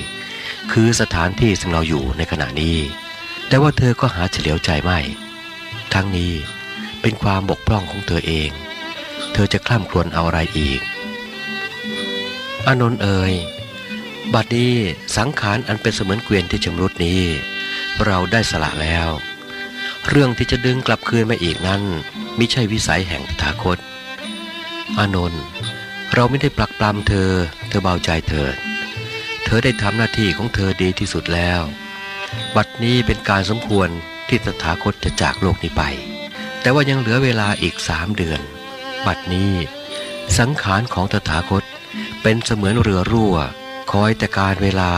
คือสถานที่ซึ่งเราอยู่ในขณะนี้ แต่ว่าเธอก็หาเฉลียวใจไม่ ทั้งนี้เป็นความบกพร่องของเธอเอง เธอจะคล่ำครวญเอาอะไรอีก อนนท์เอ่ย บัดนี้สังขารอันเป็นเสมือนเกวียนที่ชำรุดนี้ เราได้สละแล้ว เรื่องที่จะดึงกลับคืนมาอีกนั้นไม่ใช่วิสัยแห่งถาคต อานนท์เราไม่ได้ปลักปลำเธอ เธอเบาใจเถิด เธอได้ทำหน้าที่ของเธอดีที่สุดแล้ว บัดนี้เป็นการสมควรที่ตถาคตจะจากโลกนี้ไป แต่ว่ายังเหลือเวลาอีกสามเดือน บัดนี้ สังขารของตถาคตเป็นเสมือนเรือรั่ว คอยแต่การเวลา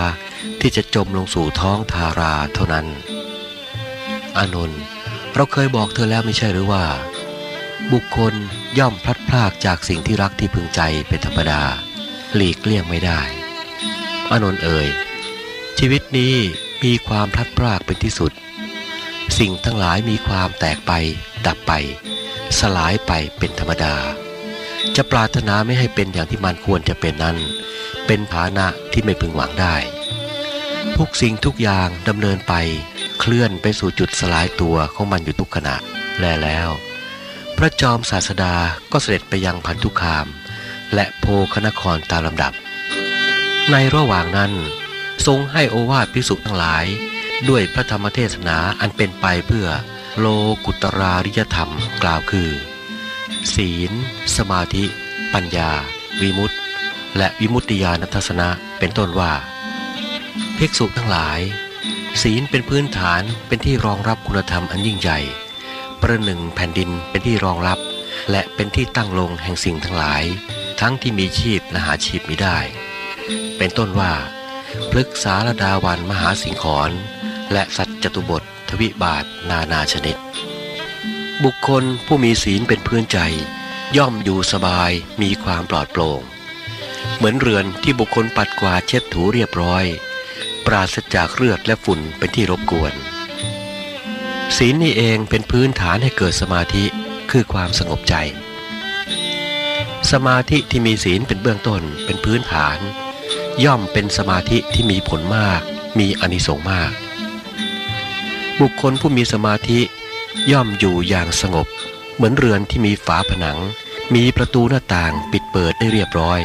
ที่จะจมลงสู่ท้องทาราเท่านั้น อานนท์เราเคยบอกเธอแล้วไม่ใช่หรือว่า บุคคลย่อมพลัดพรากจากสิ่งที่รักที่พึงใจเป็นธรรมดา หลีกเลี่ยงไม่ได้ อานนท์เอ่ยชีวิตนี้มีความพลัดพรากเป็นที่สุด สิ่งทั้งหลายมีความแตกไป ดับไป สลายไปเป็นธรรมดา จะปรารถนาไม่ให้เป็นอย่างที่มันควรจะเป็นนั้น เป็นภาณะที่ไม่พึงหวังได้ ทุกสิ่งทุกอย่างดำเนินไป เคลื่อนไปสู่จุดสลายตัวของมันอยู่ทุกขณะแลแล้ว พระจอมศาสดาก็เสด็จไปยังพันธุคาม และโพคนครตามลำดับ ในระหว่างนั้น ทรงให้โอวาทภิกษุทั้งหลาย ด้วยพระธรรมเทศนาอันเป็นไปเพื่อโลกุตราริยธรรมกล่าวคือ ศีล สมาธิ ปัญญา วิมุตติ และวิมุตติญาณทัศนะเป็นต้นว่า ภิกษุทั้งหลาย ศีลเป็นพื้นฐานเป็นที่รองรับคุณธรรมอันยิ่งใหญ่ ประหนึ่งแผ่นดินเป็นที่รองรับ และเป็นที่ตั้งลงแห่งสิ่งทั้งหลาย ทั้งที่มีชีพและหาชีพมิได้ เป็นต้นว่าพฤกษาลดาวันมหาสิงขรและสัตว์จตุบท ทวิบาทนานาชนิด บุคคลผู้มีศีลเป็นพื้นใจ ย่อมอยู่สบายมีความปลอดโปร่ง เหมือนเรือนที่บุคคลปัดกวาดเช็ดถูเรียบร้อย ปราศจากเลือดและฝุ่นเป็นที่รบกวน ศีลนี่เองเป็นพื้นฐานให้เกิดสมาธิคือความสงบใจ สมาธิที่มีศีลเป็นเบื้องต้นเป็นพื้นฐาน ย่อมเป็นสมาธิที่มีผลมาก มีอนิสงส์มาก บุคคลผู้มีสมาธิ ย่อมอยู่อย่างสงบ เหมือนเรือนที่มีฝาผนัง มีประตูหน้าต่างปิดเปิดได้เรียบร้อย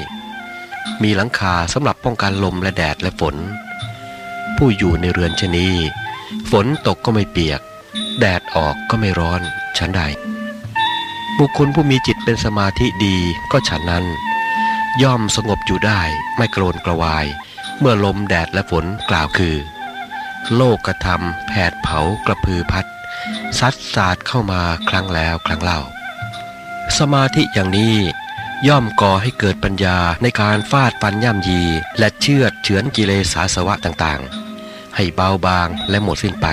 มีหลังคาสำหรับป้องกันลมและแดดและฝน ผู้อยู่ในเรือนชนีฝนตกก็ไม่เปียก แดดออกก็ไม่ร้อนฉันใดบุคคลผู้มีจิตเป็นสมาธิดีก็ฉันนั้น ย่อมสงบอยู่ได้ไม่โกรนกระวาย เมื่อลมแดดและฝนกล่าวคือ โลกกระทำแผดเผากระพือพัด ซัดสาดเข้ามาครั้งแล้วครั้งเล่า สมาธิอย่างนี้ย่อมก่อให้เกิดปัญญาในการฟาดฟันย่ำยี และเชือดเฉือนกิเลสาสวะต่างๆ ให้เบาบางและหมดสิ้นไป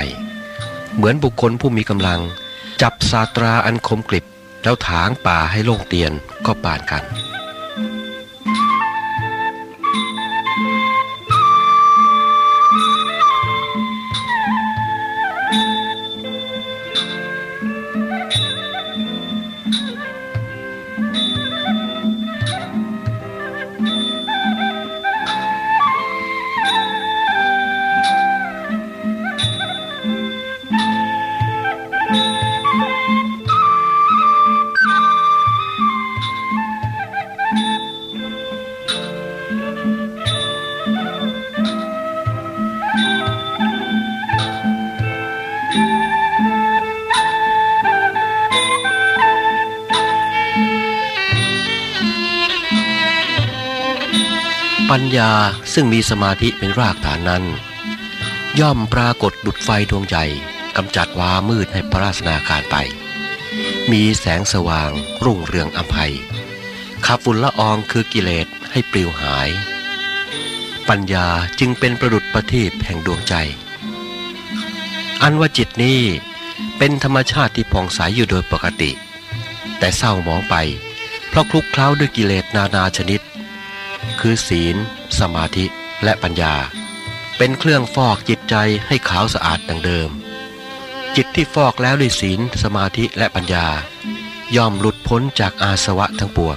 เหมือนบุคคลผู้มีกำลัง จับสาตราอันคมกริบแล้วถางป่าให้โล่งเตียนก็ปานกัน ซึ่งมีสมาธิเป็นรากฐานนั้น ย่อมปรากฏดุดไฟดวงใหญ่กำจัดวามืดให้พระราชนาการไป มีแสงสว่างรุ่งเรืองอภัยขับฝุ่นละอองคือกิเลสให้ปลิวหาย ปัญญาจึงเป็นประดุจประทีปแห่งดวงใจ อันว่าจิตนี้เป็นธรรมชาติที่ผ่องใสยอยู่โดยปกติ แต่เศร้าหมองไป เพราะคลุกเคล้าด้วยกิเลสนานาชนิด คือศีล สมาธิและปัญญา เป็นเครื่องฟอกจิตใจให้ขาวสะอาดดังเดิม จิตที่ฟอกแล้วด้วยศีลสมาธิและปัญญา ย่อมหลุดพ้นจากอาสวะทั้งปวง